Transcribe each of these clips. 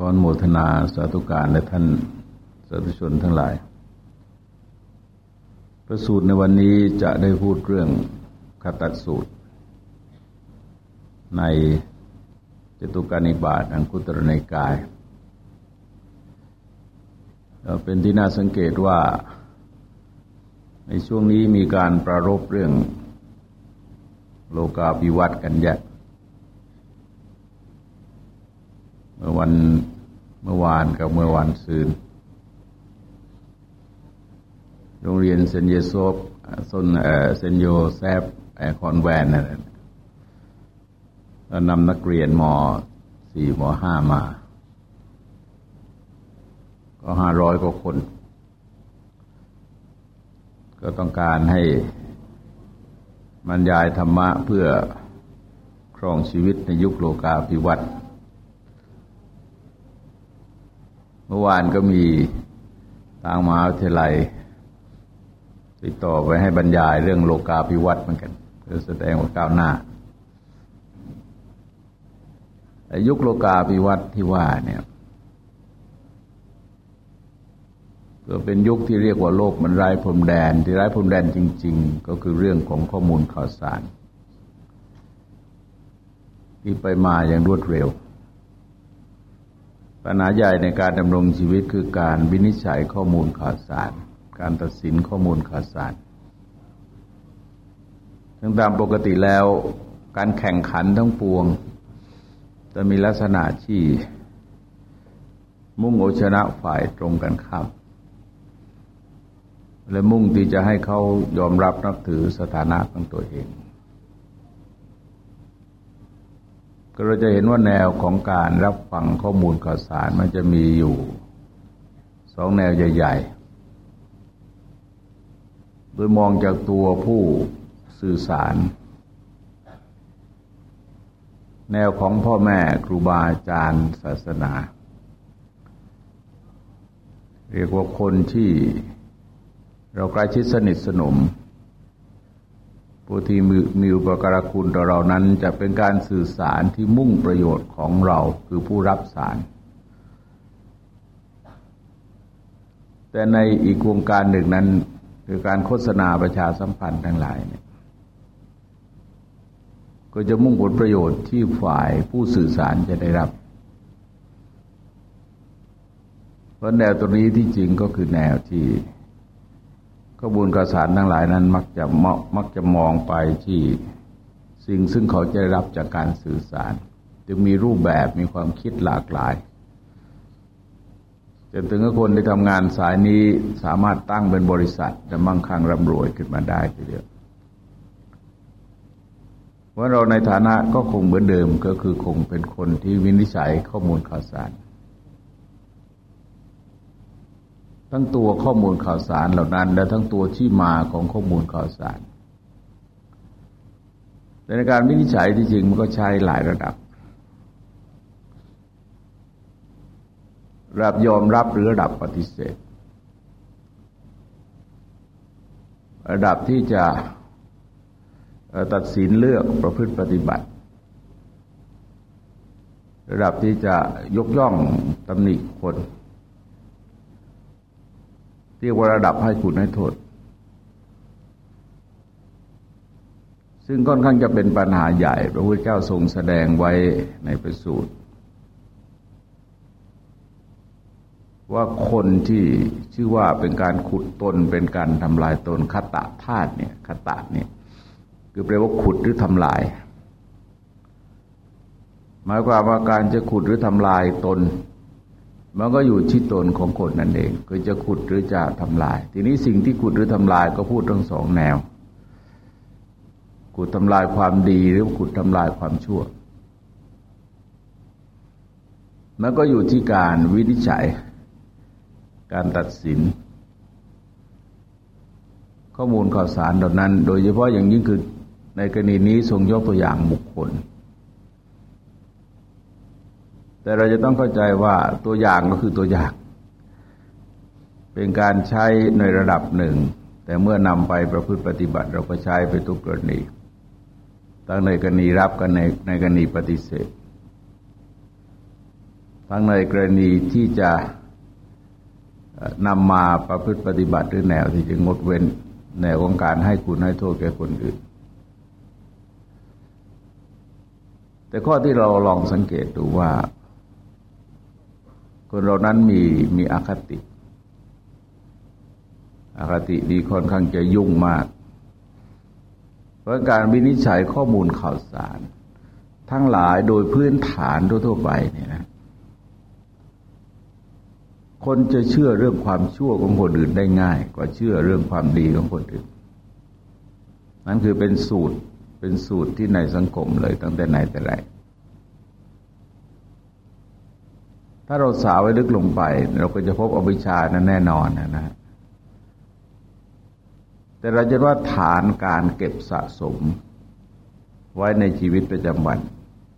ขออนุโมทนาสาธุการและท่านสาธุชนทั้งหลายพระสูตรในวันนี้จะได้พูดเรื่องคตัดสูตร ในจตุการนิบาตอังคุตรในกาย เป็นที่น่าสังเกตว่าในช่วงนี้มีการประรบเรื่องโลกาภิวัตกันแยก เมื่อวันเมื่อวานกับเมื่อวันซืน โรงเรียนเซนเยโซบซนเซนโยแซบคอนแวนนั่นนำนักเรียนมสี่มห้ามา ก็ห้าร้อยกว่าคน ก็ต้องการให้บรรยายธรรมะเพื่อครองชีวิตในยุคโลกาภิวัตน์ เมื่อวานก็มีทางมหาวิทยาลัย ติดต่อไปให้บรรยายเรื่องโลกาภิวัตน์เหมือนกันเพื่อแสดงว่าก้าวหน้ายุคโลกาภิวัตน์ที่ว่าเนี่ยก็เป็นยุคที่เรียกว่าโลกมันไร้พรมแดน ที่ไร้พรมแดนจริง ๆ ก็คือเรื่องของข้อมูลข่าวสาร ที่ไปมาอย่างรวดเร็ว ปัญหาใหญ่ในการดำรงชีวิตคือการวินิจฉัยข้อมูลข่าวสาร การตัดสินข้อมูลข่าวสารทั้งตามปกติแล้วการแข่งขันทั้งปวง จะมีลักษณะที่ มุ่งโอชนะฝ่ายตรงกันข้ามและมุ่งที่จะให้เขายอมรับนับถือสถานะของตัวเอง ก็เราจะเห็นว่าแนวของการรับฟังข้อมูลข่าวสารมันจะมีอยู่สองแนวใหญ่ๆ โดยมองจากตัวผู้สื่อสาร แนวของพ่อแม่ครูบาอาจารย์ศาสนา เรียกว่าคนที่เราใกล้ชิดสนิทสนม ผู้ที่มีอุปการคุณต่อเรานั้นจะเป็นการสื่อสารที่มุ่งประโยชน์ของเราคือผู้รับสาร แต่ในอีกวงการหนึ่งนั้น คือการโฆษณาประชาสัมพันธ์ทั้งหลายเนี่ยก็จะมุ่งผลประโยชน์ที่ฝ่ายผู้สื่อสารจะได้รับ เพราะแนวตัวนี้ที่จริงก็คือแนวที่ ข้อมูลข่าวสารทั้งหลายนั้น มักจะมักจะมองไปที่สิ่งซึ่งเขาจะรับจากการสื่อสาร จึงมีรูปแบบมีความคิดหลากหลายจนถึงคนที่ทำงานสายนี้สามารถตั้งเป็นบริษัทและมั่งคั่งร่ำรวยขึ้นมาได้ทีเดียวว่าเราในฐานะก็คงเหมือนเดิมก็คือคงเป็นคนที่วินิจฉัยข้อมูลข่าวสาร ทั้งตัวข้อมูลข่าวสารเหล่านั้น และทั้งตัวที่มาของข้อมูลข่าวสารแต่ในการวินิจฉัยที่จริงมันก็ใช้หลายระดับระดับยอมรับหรือระดับปฏิเสธ ระดับที่จะตัดสินเลือกประพฤติปฏิบัติ ระดับที่จะยกย่องตำหนิคน เรียกว่าระดับให้คุณให้โทษ ซึ่งค่อนข้างจะเป็นปัญหาใหญ่ พระพุทธเจ้าทรงแสดงไว้ในประสูตร ว่าคนที่ชื่อว่าเป็นการขุดตนเป็นการทำลายตนคตะธาตุเนี่ยคตะเนี่ยคือแปลว่าขุดหรือทำลาย หมายความว่าการจะขุดหรือทำลายตน มันก็อยู่ที่ตนของคนนั่นเองคือจะขุดหรือจะทำลาย ทีนี้สิ่งที่ขุดหรือทำลายก็พูดทั้งสองแนวขุดทำลายความดีหรือขุดทำลายความชั่วมันก็อยู่ที่การวินิจฉัย การตัดสิน ข้อมูลข่าวสารเหล่านั้น โดยเฉพาะอย่างยิ่งคือในกรณีนี้ทรงยกตัวอย่างบุคคล แต่เราจะต้องเข้าใจว่าตัวอย่างก็คือตัวอย่าง เป็นการใช้ในระดับหนึ่ง แต่เมื่อนำไปประพฤติปฏิบัติเราก็ใช้ไปทุกกรณีตั้งในกรณีรับกันในในกรณีปฏิเสธ ทั้งในกรณีที่จะนำมาประพฤติปฏิบัติหรือแนวที่จะงดเว้นแนวของการให้คุณให้โทษแก่คนอื่น แต่ข้อที่เราลองสังเกตดูว่า คนเรานั้นมีมีอคติ อคติดีค่อนข้างจะยุ่งมาก เพราะการวินิจฉัยข้อมูลข่าวสาร ทั้งหลายโดยพื้นฐานทั่วไปเนี่ยนะคนจะเชื่อเรื่องความชั่วของคนอื่นได้ง่าย กว่าเชื่อเรื่องความดีของคนอื่น นั่นคือเป็นสูตรเป็นสูตรที่ในสังคมเลยตั้งแต่ไหนแต่ไร ถ้าเราสาวไว้ลึกลงไป เราก็จะพบอวิชชานั้นแน่นอนนะนะแต่เราจะว่าฐานการเก็บสะสม ไว้ในชีวิตประจำวัน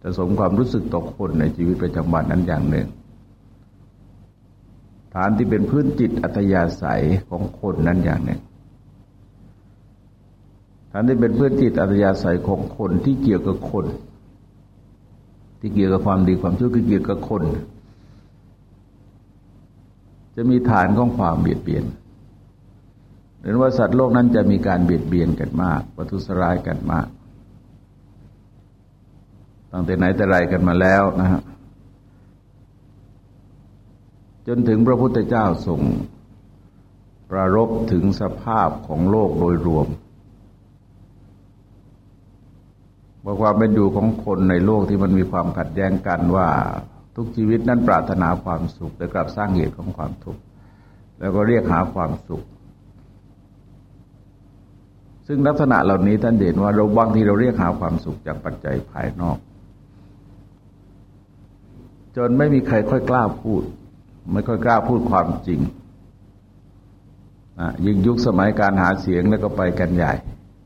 จะสมความรู้สึกต่อคนในชีวิตประจำวันนั้นอย่างหนึ่ง ฐานที่เป็นพื้นจิตอัตยาศัยของคนนั้นอย่างหนึ่งฐานที่เป็นพื้นจิตอัตยาศัยของคนที่เกี่ยวกับคน ที่เกี่ยวกับความดีความชั่วคือเกี่ยวกับคน จะมีฐานของความเบียดเบียนหรือว่าสัตว์โลกนั้นจะมีการเบียดเบียนกันมากประทุษร้ายกันมาก ตั้งแต่ไหนแต่ไรกันมาแล้วนะฮะจนถึงพระพุทธเจ้าทรงประรบถึงสภาพของโลกโดยรวมว่าความเป็นอยู่ของคนในโลกที่มันมีความขัดแย้งกันว่า ทุกชีวิตนั้นปรารถนาความสุขแต่กลับสร้างเหตุของความทุกข์แล้วก็เรียกหาความสุข ซึ่งลักษณะเหล่านี้ท่านเด่นว่าเราบางทีเราเรียกหาความสุขจากปัจจัยภายนอก จนไม่มีใครค่อยกล้าพูด ไม่ค่อยกล้าพูดความจริงยิ่งยุคสมัยการหาเสียงแล้วก็ไปกันใหญ่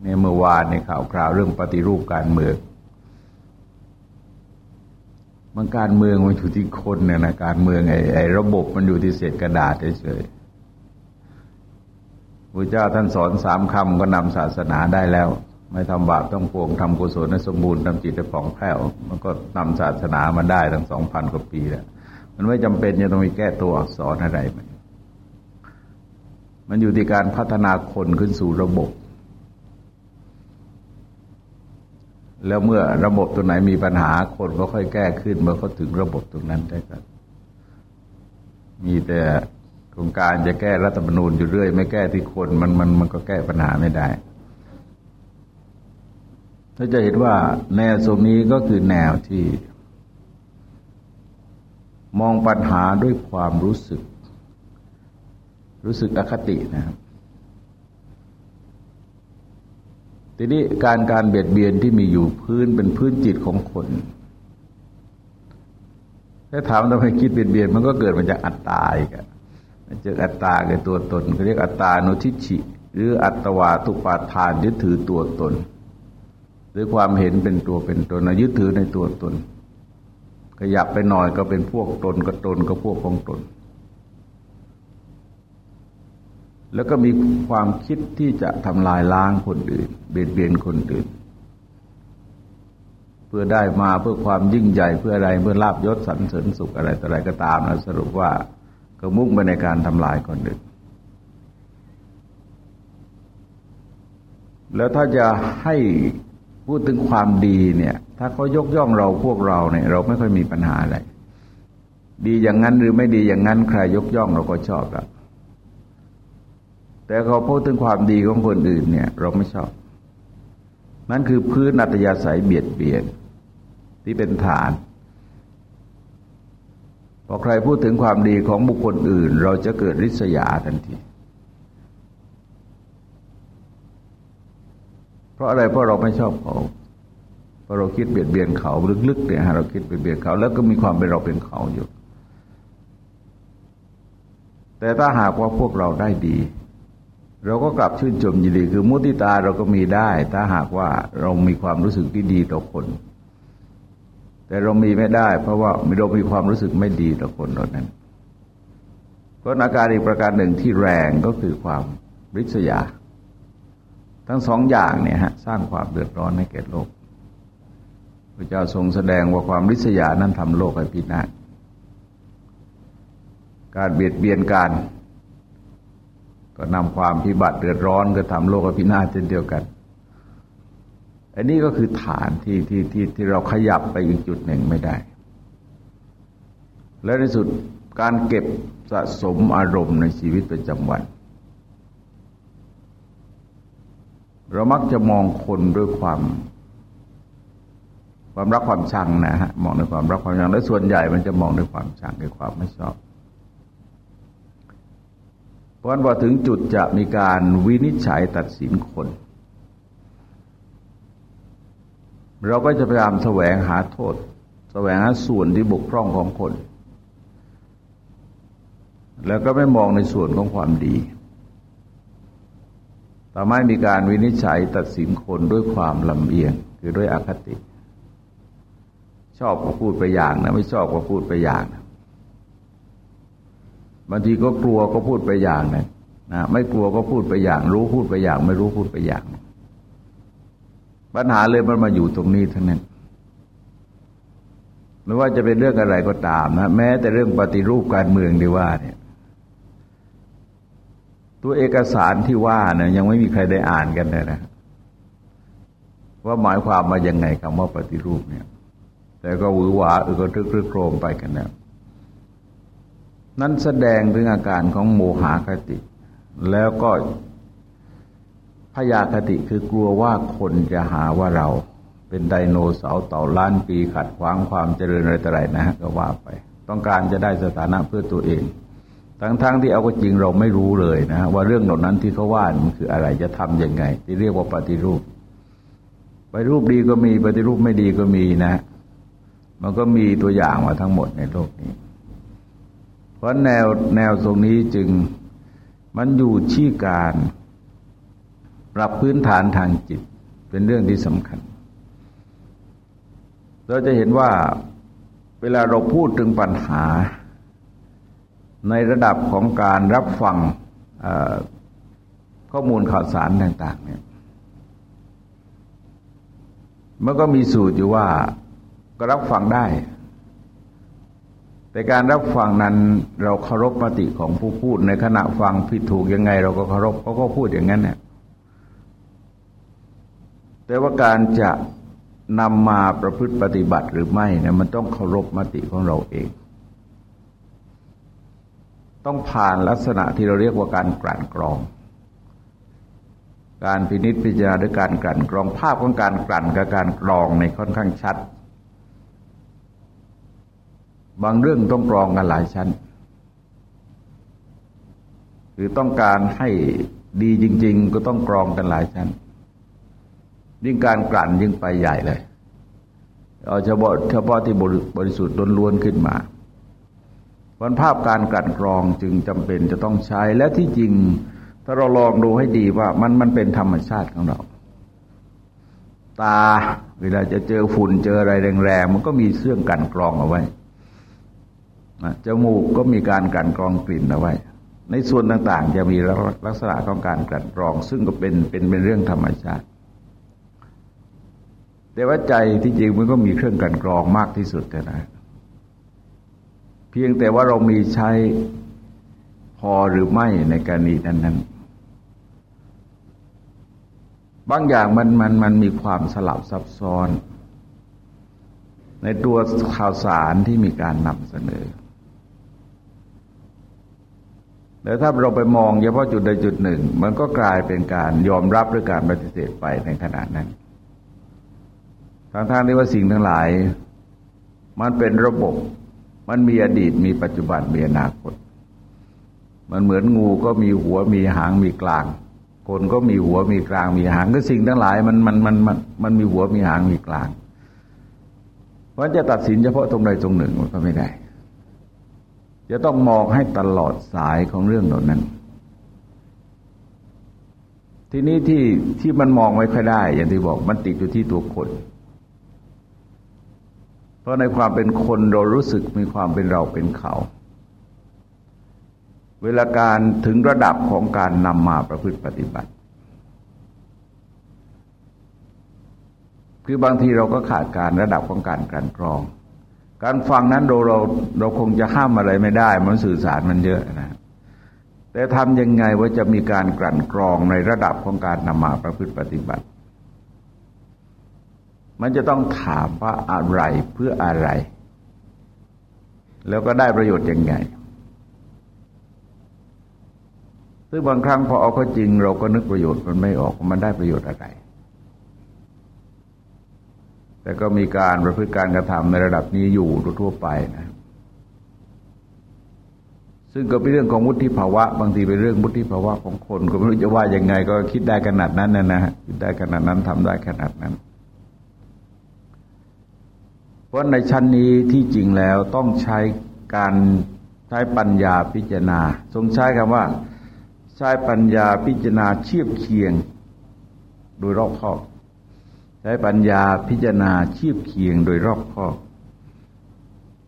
ในเมื่อวานในข่าวคราวเรื่องปฏิรูปการเมือง มันการเมืองมันอยู่ที่คนเนี่ยนะการเมืองไอ้ไอ้ระบบมันอยู่ที่เศษกระดาษเฉยๆพระเจ้าท่านสอนสามคำก็นำศาสนาได้แล้ว ไม่ทำบาปต้องปวงทำกุศลให้สมบูรณ์ทำจิตให้ผ่องแผ้ว มันก็นำศาสนามาได้ตั้งสองพันกว่าปีแล้วมันไม่จำเป็นจะต้องมีแก้ตัวอักษรอะไรมันมันอยู่ที่การพัฒนาคนขึ้นสู่ระบบ แล้วเมื่อระบบตัวไหนมีปัญหาคนก็ค่อยแก้ขึ้นเมื่อเขาถึงระบบตรงนั้นได้กันมีแต่โครงการจะแก้รัฐธรรมนูญอยู่เรื่อย ไม่แก้ที่คนมันมันมันก็แก้ปัญหาไม่ได้ถ้าจะเห็นว่าแนวตรงนี้ก็คือแนวที่ มองปัญหาด้วยความรู้สึก รู้สึกอคตินะครับ ทีนี้การการเบียดเบียนที่มีอยู่พื้นเป็นพื้นจิตของคนถ้าถามทำไมคิดเบียดเบียนมันก็เกิดมาจากอัตตาอีกอะเจออัตตาในตัวตนเขาเรียกอัตตาโนทิชิ หรืออัตวาทุปาทานยึดถือตัวตน หรือความเห็นเป็นตัวเป็นตนยึดถือในตัวตน ขยับไปหน่อยก็เป็นพวกตนก็ตนก็พวกของตน แล้วก็มีความคิดที่จะทำลายล้างคนอื่น เบียดเบียนคนอื่น เพื่อได้มาเพื่อความยิ่งใหญ่เพื่ออะไรเพื่อลาบยศสรรเสริญสุขอะไรต่ออะไรก็ตามนะสรุปว่าก็มุ่งไปในการทำลายคนอื่น แล้วถ้าจะให้พูดถึงความดีเนี่ย ถ้าเขายกย่องเราพวกเราเนี่ย เราไม่ค่อยมีปัญหาอะไร ดีอย่างนั้นหรือไม่ดีอย่างนั้นใครยกย่องเราก็ชอบแล้ว แต่เขาพูดถึงความดีของคนอื่นเนี่ย เราไม่ชอบ นั่นคือพื้นอัตยาศัยเบียดเบียนที่เป็นฐานพอใครพูดถึงความดีของบุคคลอื่น เราจะเกิดริษยาทันที เพราะอะไรเพราะเราไม่ชอบเขาเพราะเราคิดเบียดเบียนเขาลึกๆเนี่ยเราคิดเบียดเบียนเขา แล้วก็มีความเป็นเราเป็นเขาอยู่ แต่ถ้าหากว่าพวกเราได้ดี เราก็กลับชื่นชมยินดีคือมุติตาเราก็มีได้ ถ้าหากว่าเรามีความรู้สึกที่ดีต่อคน แต่เรามีไม่ได้ เพราะว่าเรามีความรู้สึกไม่ดีต่อคนเหล่านั้นเพราะอาการอีกประการหนึ่งที่แรงก็คือความริษยา ทั้งสองอย่างเนี่ยฮะสร้างความเดือดร้อนให้แก่โลกพระเจ้าทรงแสดงว่าความริษยานั้นทำโลกให้พินาศการเบียดเบียนกัน ก็นำความพิบัติเดือดร้อนก็ทำโลกพินาศเช่นเดียวกัน อันนี้ก็คือฐานที่ที่ที่ที่เราขยับไปอีกจุดหนึ่งไม่ได้ และในสุดการเก็บสะสมอารมณ์ในชีวิตประจำวัน เรามักจะมองคนด้วยความ ความรักความชังนะฮะมองด้วยความรักความชังและส่วนใหญ่มันจะมองด้วยความชังด้วยความไม่ชอบ เพราะฉะนั้นพอถึงจุดจะมีการวินิจฉัยตัดสินคน เราก็จะพยายามแสวงหาโทษ แสวงหาส่วนที่บกพร่องของคน แล้วก็ไม่มองในส่วนของความดีทำให้มีการวินิจฉัยตัดสินคนด้วยความลำเอียงคือด้วยอคติ ชอบก็พูดไปอย่างนะไม่ชอบก็พูดไปอย่างนะ บางทีก็กลัวก็พูดไปอย่างนะนะไม่กลัวก็พูดไปอย่าง รู้พูดไปอย่าง ไม่รู้พูดไปอย่าง ปัญหาเลยมันมาอยู่ตรงนี้ทั้งนั้นไม่ว่าจะเป็นเรื่องอะไรก็ตามนะแม้แต่เรื่องปฏิรูปการเมืองดีว่าเนี่ย ตัวเอกสารที่ว่าเนี่ยยังไม่มีใครได้อ่านกันเลยนะว่าหมายความมายังไงคำว่าปฏิรูปเนี่ย แต่ก็หวือหวาเออก็ทึกครึกโครมไปกันแล้ว นั้นแสดงถึงอาการของโมหคติ แล้วก็พยาคติคือกลัวว่าคนจะหาว่าเราเป็นไดโนเสาร์เต่าล้านปีขัดขวางความเจริญอะไรต่ออะไรนะฮะก็ว่าไป ต้องการจะได้สถานะเพื่อตัวเอง ทั้งๆทที่เอาก็จริงเราไม่รู้เลยนะว่าเรื่องเหล่านั้นที่เขาว่ามันคืออะไรจะทํำยังไง ที่เรียกว่าปฏิรูปปฏิรูปดีก็มีปฏิรูปไม่ดีก็มีนะ มันก็มีตัวอย่างมาทั้งหมดในโลกนี้ ราะแนวแนวตรงนี้จึงมันอยู่ที่การปรับพื้นฐานทางจิตเป็นเรื่องที่สำคัญ เราจะเห็นว่าเวลาเราพูดถึงปัญหา ในระดับของการรับฟังข้อมูลข่าวสารต่างๆเนี่ยมันก็มีสูตรอยู่ว่าก็รับฟังได้ แต่การรับฟังนั้นเราเคารพมติของผู้พูดในขณะฟังผิดถูกยังไง เราก็เคารพเขาก็พูดอย่างนั้นเนี่ยแต่ว่าการจะนำมาประพฤติปฏิบัติหรือไม่เนี่ยมันต้องเคารพมติของเราเอง ต้องผ่านลักษณะที่เราเรียกว่าการกลั่นกรอง การพินิษพิจารณาด้วยการกลั่นกรองภาพของการกลั่นกับการกรองในค่อนข้างชัด บางเรื่องต้องกรองกันหลายชั้นคือต้องการให้ดีจริง ๆ ก็ต้องกรองกันหลายชั้นยิ่งการกลั่นยิ่งไปใหญ่เลยเอาเฉพาะเฉพาะที่บริสุทธิ์ล้วนๆขึ้นมาวันภาพการกลั่นกรองจึงจำเป็นจะต้องใช้และที่จริง ถ้าเราลองดูให้ดีว่ามันมันเป็นธรรมชาติของเรา ตาเวลาจะเจอฝุ่นเจออะไรแรงๆมันก็มีเครื่องกันกรองเอาไว้ จมูกก็มีการกันกรองกลิ่นเอาไว้ ในส่วนต่างๆ จะมีลักษณะของการกันกรอง ซึ่งก็เป็นเป็นเป็นเรื่องธรรมชาติ แต่ว่าใจที่จริงมันก็มีเครื่องกันกรองมากที่สุดนะพียงแต่ว่าเรามีใช้พอหรือไม่ในกรณีนั้นนั้นบางอย่างมันมันมันมีความสลับซับซ้อน ในตัวข่าวสารที่มีการนำเสนอ แล้วถ้าเราไปมองเฉพาะจุดใดจุดหนึ่ง มันก็กลายเป็นการยอมรับหรือการปฏิเสธไปในขณะนั้นทางทางที่ว่าสิ่งทั้งหลาย มันเป็นระบบ มันมีอดีตมีปัจจุบันมีอนาคต มันเหมือนงูก็มีหัวมีหางมีกลาง คนก็มีหัวมีกลางมีหางก็สิ่งทั้งหลายมันมันมันมันมันมีหัวมีหางมีกลางเพราะจะตัดสินเฉพาะตรงใดตรงหนึ่งมันก็ไม่ได้ จะต้องมองให้ตลอดสายของเรื่องเหล่านั้น ทีนี้ที่ที่มันมองไม่ค่อยได้ อย่างที่บอกมันติดอยู่ที่ตัวคน เพราะในความเป็นคนเรารู้สึกมีความเป็นเราเป็นเขา เวลาการถึงระดับของการนำมาประพฤติปฏิบัติ คือบางทีเราก็ขาดการระดับของการการกรอง การฟังนั้นเราเราเราคงจะห้ามอะไรไม่ได้ มันสื่อสารมันเยอะนะแต่ทำยังไงว่าจะมีการกลั่นกรองในระดับของการนำมาประพฤติปฏิบัติ มันจะต้องถามว่าอะไรเพื่ออะไร แล้วก็ได้ประโยชน์ยังไงซึ่งบางครั้งพอเอาก็จริงเราก็นึกประโยชน์มันไม่ออกมันได้ประโยชน์อะไร แต่ก็มีการประพฤติการกระทำในระดับนี้อยู่ทั่วไปนะ ซึ่งก็เป็นเรื่องของวุฒิภาวะ บางทีเป็นเรื่องวุฒิภาวะของคน ก็ไม่รู้จะว่ายังไง ก็คิดได้ขนาดนั้นนะนะคิดได้ขนาดนั้นทำได้ขนาดนั้น เพราะในชั้นนี้ที่จริงแล้วต้องใช้การใช้ปัญญาพิจารณา ทรงใช้คำว่า ใช้ปัญญาพิจารณาเทียบเคียง โดยรอบคอบ ใช้ปัญญาพิจารณาเทียบเคียงโดยรอบคอบ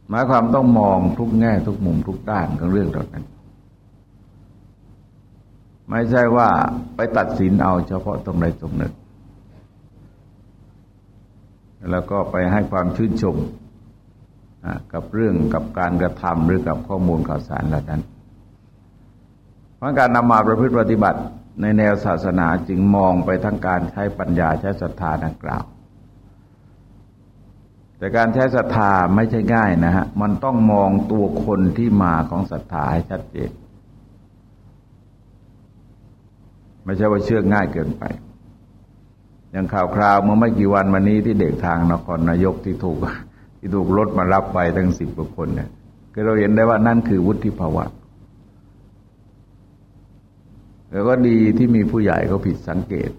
หมายความต้องมองทุกแง่ทุกมุมทุกด้านของเรื่องเหล่านั้น ไม่ใช่ว่าไปตัดสินเอาเฉพาะตรงใดตรงหนึ่ง แล้วก็ไปให้ความชื่นชมกับเรื่องกับการกระทำหรือกับข้อมูลข่าวสารเหล่านั้นเพราะการนำมาประพฤติปฏิบัติ ในแนวศาสนาจึงมองไปทั้งการใช้ปัญญาใช้ศรัทธาดังกล่าว แต่การใช้ศรัทธาไม่ใช่ง่ายนะฮะ มันต้องมองตัวคนที่มาของศรัทธาให้ชัดเจน ไม่ใช่ว่าเชื่อง่ายเกินไป อย่างข่าวคราวเมื่อไม่กี่วันมานี้ที่เด็กทางนครนายกที่ถูกที่ถูกรถมารับไปตั้งสิบกว่าคนเนี่ยก็เราเห็นได้ว่านั่นคือวุฒิภาวะ แล้วก็ดีที่มีผู้ใหญ่เขาผิดสังเกต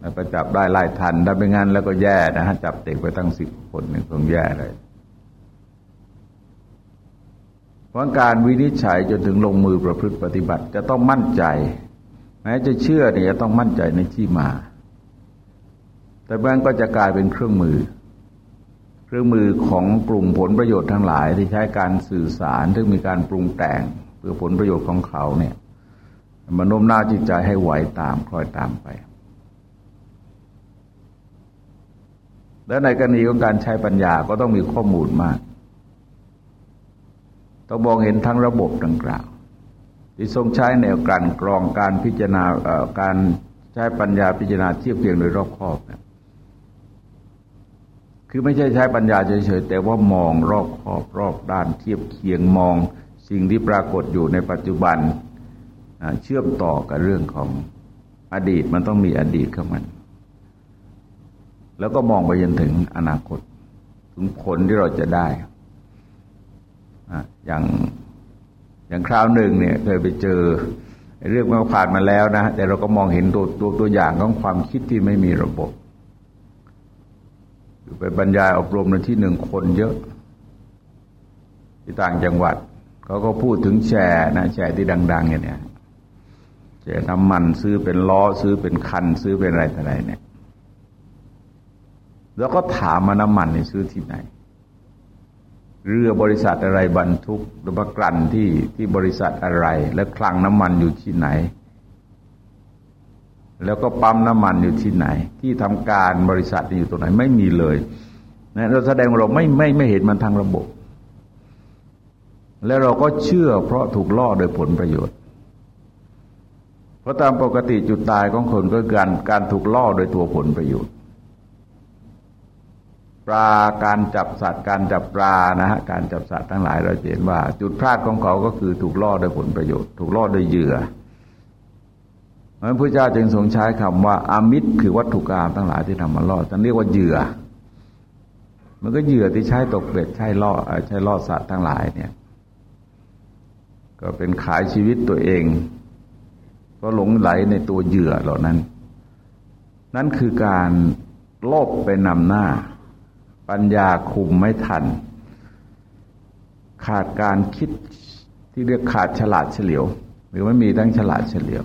แล้วก็จับได้ไล่ทันถ้าเป็นงั้นแล้วก็แย่นะฮะจับเด็กไปตั้งสิบคนหนี่งคงแย่เลยเพราะการวินิจฉัยจนถึงลงมือประพฤติปฏิบัติ จะต้องมั่นใจ แม้จะเชื่อเนี่ยจะต้องมั่นใจในที่มา แต่บางก็จะกลายเป็นเครื่องมือ เครื่องมือของกลุ่มผลประโยชน์ทั้งหลายที่ใช้การสื่อสารที่มีการปรุงแต่ง พื่อผลประโยชน์ของเขาเนี่ยมันโน้มน้าวจิตใจให้ไหวตามคล้อยตามไป แล้วในกรณีของการใช้ปัญญาก็ต้องมีข้อมูลมาก ต้องมองเห็นทั้งระบบดังกล่าว ที่ทรงใช้แนวการกรองการพิจารณาการใช้ปัญญาพิจารณาเทียบเทียงโดยรอบคอบนะคือไม่ใช่ใช้ปัญญาเฉยๆแต่ว่ามองรอบคอบรอบด้านเทียบเคียงมอง สิ่งที่ปรากฏอยู่ในปัจจุบันเชื่อมต่อกับเรื่องของอดีตมันต้องมีอดีตเข้ามัน แล้วก็มองไปจนถึงอนาคต ถึงผลที่เราจะได้อย่างอย่างคราวหนึ่งเนี่ยเคยไปเจอเรื่องมันผ่านมาแล้วนะ แต่เราก็มองเห็นตัวตัวตัวอย่างของความคิดที่ไม่มีระบบไปบรรยายอบรมในที่หนึ่งคนเยอะ ที่ต่างจังหวัด เขาก็พูดถึงแชร์นะแชร์ที่ดัง ๆ อย่างเนี้ยแชร์น้ำมันซื้อเป็นล้อซื้อเป็นคัน ซื้อเป็นอะไรต่ออะไรเนี่ย แล้วก็ถามมาน้ำมันในซื้อที่ไหน เรือบริษัทอะไรบรรทุกหรือว่ากลั่นที่ที่บริษัทอะไร และคลังน้ำมันอยู่ที่ไหน แล้วก็ปั๊มน้ำมันอยู่ที่ไหน ที่ทำการบริษัทอยู่ตรงไหนไม่มีเลยนะเราแสดงว่าเราไม่ไม่ไม่เห็นมันทางระบบ แล้วเราก็เชื่อเพราะถูกล่อโดยผลประโยชน์ เพราะตามปกติจุดตายของคนก็การการถูกล่อโดยตัวผลประโยชน์ปลาการจับสัตว์การจับปลานะฮะการจับสัตว์ทั้งหลายเราเห็นว่า จุดพลาดของเขาก็คือถูกล่อโดยผลประโยชน์ ถูกล่อโดยเหยื่อเพราะพระเจ้าจึงทรงใช้คำว่าอามิตรคือวัตถุกรรมทั้งหลายที่ทำมาล่อท่านเรียกว่าเหยื่อ มันก็เหยื่อที่ใช้ตกเบ็ดใช้ล่อใช้ล่อสัตว์ทั้งหลายเนี่ย ก็เป็นขายชีวิตตัวเอง ก็หลงไหลในตัวเหยื่อเหล่านั้น นั่นคือการโลภไปนำหน้า ปัญญาคุมไม่ทัน ขาดการคิดที่เรียกขาดฉลาดเฉลียว หรือไม่มีทั้งฉลาดเฉลียว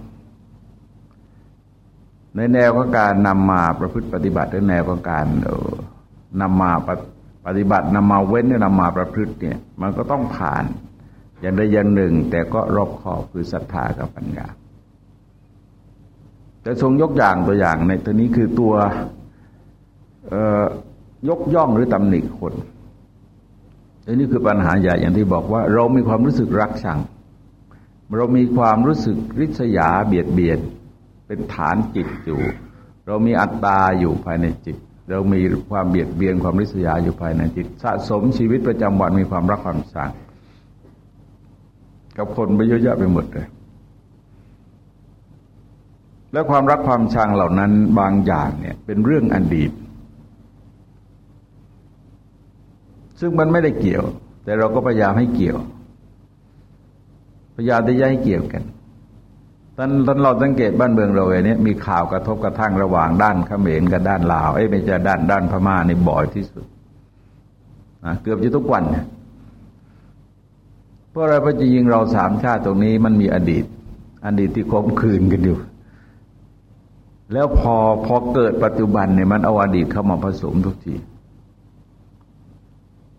ในแนวของการนำมาประพฤติปฏิบัติในแนวของการนำมาปฏิบัตินำมาเว้นนำมาประพฤติเนี่ย มันก็ต้องผ่าน อย่างใดอย่างหนึ่ง แต่ก็รอบขอบคือศรัทธากับปัญญา แต่ทรงยกอย่างตัวอย่างในตัวนี้คือตัวยกย่องหรือตำหนิคนอันนี้คือปัญหาใหญ่อย่างที่บอกว่า เรามีความรู้สึกรักชัง เรามีความรู้สึกริษยาเบียดเบียนเป็นฐานจิตอยู่ เรามีอัตตาอยู่ภายในจิต เรามีความเบียดเบียนความริษยาอยู่ภายในจิต สะสมชีวิตประจำวันมีความรักความชัง กับคนไปเยอะแยะไปหมดเลย และความรักความชังเหล่านั้นบางอย่างเนี่ยเป็นเรื่องอดีต ซึ่งมันไม่ได้เกี่ยว แต่เราก็พยายามให้เกี่ยว พยายามที่จะให้เกี่ยวกันตอนตอนเราสังเกตบ้านเมืองเราเนี้ยมีข่าวกระทบกระทั่งระหว่างด้านเขมรกับด้านลาวเอ้ไม่ใช่ด้านด้านพม่าในบ่อยที่สุดเกือบจะทุกวันเนี่ย ราะอะไรพระจริงเราสามชาติตรงนี้มันมีอดีต อดีตที่คมคืนกันอยู่ แล้วพอพอเกิดปัจจุบันเนี่ยมันเอาอดีตเข้ามาผสมทุกที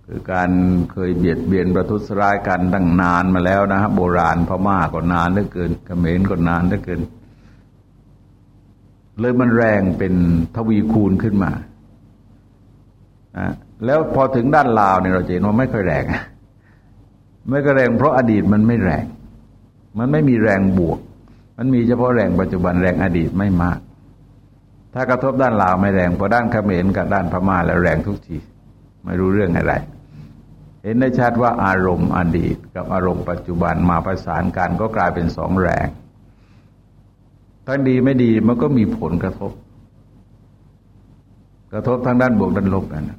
คือการเคยเบียดเบียนประทุษร้ายกันตั้งนานมาแล้วนะฮะโบราณพม่าก็นานเหลือเกินเขมรก็นานเหลือเกิน เลยมันแรงเป็นทวีคูณขึ้นมานะแล้วพอถึงด้านลาวเนี่ยเราจะเห็นว่าไม่ค่อยแรง ไม่ก็แรงเพราะอดีตมันไม่แรง มันไม่มีแรงบวก มันมีเฉพาะแรงปัจจุบันแรงอดีตไม่มาก ถ้ากระทบด้านลาวไม่แรงพอด้านเขมรกับด้านพม่าแล้วแรงทุกทีไม่รู้เรื่องอะไร เห็นได้ชัดว่าอารมณ์อดีต กับอารมณ์ปัจจุบันมาประสานกันก็กลายเป็นสองแรงทั้งดีไม่ดีมันก็มีผลกระทบ กระทบทั้งด้านบวกด้านลบนั่นนะ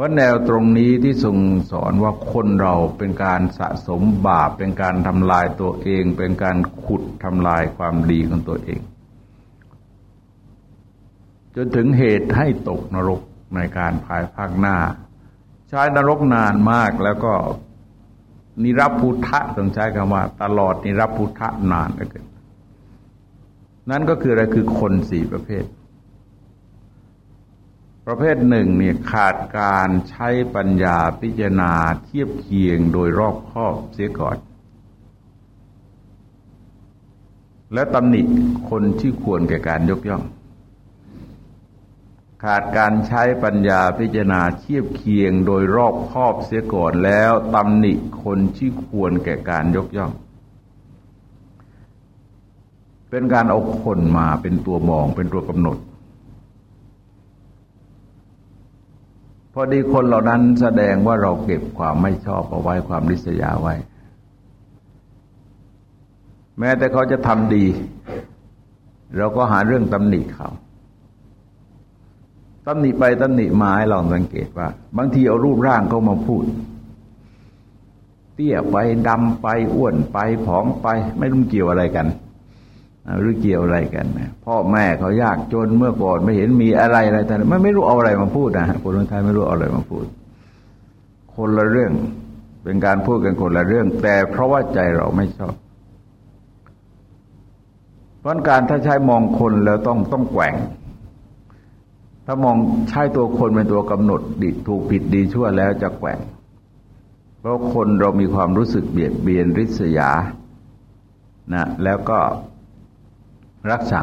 ราะแนวตรงนี้ที่ทรงสอนว่าคนเราเป็นการสะสมบาป เป็นการทำลายตัวเอง เป็นการขุดทำลายความดีของตัวเอง จนถึงเหตุให้ตกนรกในการภายภาคหน้า ใช้นรกนานมากแล้วก็นิรับพุทธะต้องใช้คำว่า ตลอดนิรับพุทธะนานเหลือเกินนั่นก็คืออะไรคือคนสี่ประเภท ประเภทหนึ่งเนี่ยขาดการใช้ปัญญาพิจารณาเทียบเคียงโดยรอบคอบเสียก่อน และตำหนิคนที่ควรแก่การยกย่อง ขาดการใช้ปัญญาพิจารณาเทียบเคียงโดยรอบคอบเสียก่อนแล้วตำหนิคนที่ควรแก่การยกย่อง เป็นการเอาคนมาเป็นตัวมองเป็นตัวกำหนด พอดีคนเหล่านั้นแสดงว่าเราเก็บความไม่ชอบเอาไว้ความริษยาไว้ แม้แต่เขาจะทำดี เราก็หาเรื่องตำหนิเขาตำหนิไปตำหนิมาให้ลองสังเกตว่า บางทีเอารูปร่างเขามาพูด เตี้ยไปดำไปอ้วนไปผอมไป ไม่รู้เกี่ยวอะไรกัน หรือเกี่ยวอะไรกันนะพ่อแม่เขายากจนเมื่อก่อนไม่เห็นมีอะไรอะไรแต่ไม่ไม่รู้เอาอะไรมาพูดนะคนไทยไม่รู้เอาอะไรมาพูด คนละเรื่องเป็นการพูดกันคนละเรื่อง แต่เพราะว่าใจเราไม่ชอบเพราะการถ้าใช้มองคนแล้วต้องต้องแกว่ง ถ้ามองใช้ตัวคนเป็นตัวกำหนดดีถูกผิดดีชั่วแล้วจะแกว่ง เพราะคนเรามีความรู้สึกเบียดเบียนริษยานะแล้วก็ รักษา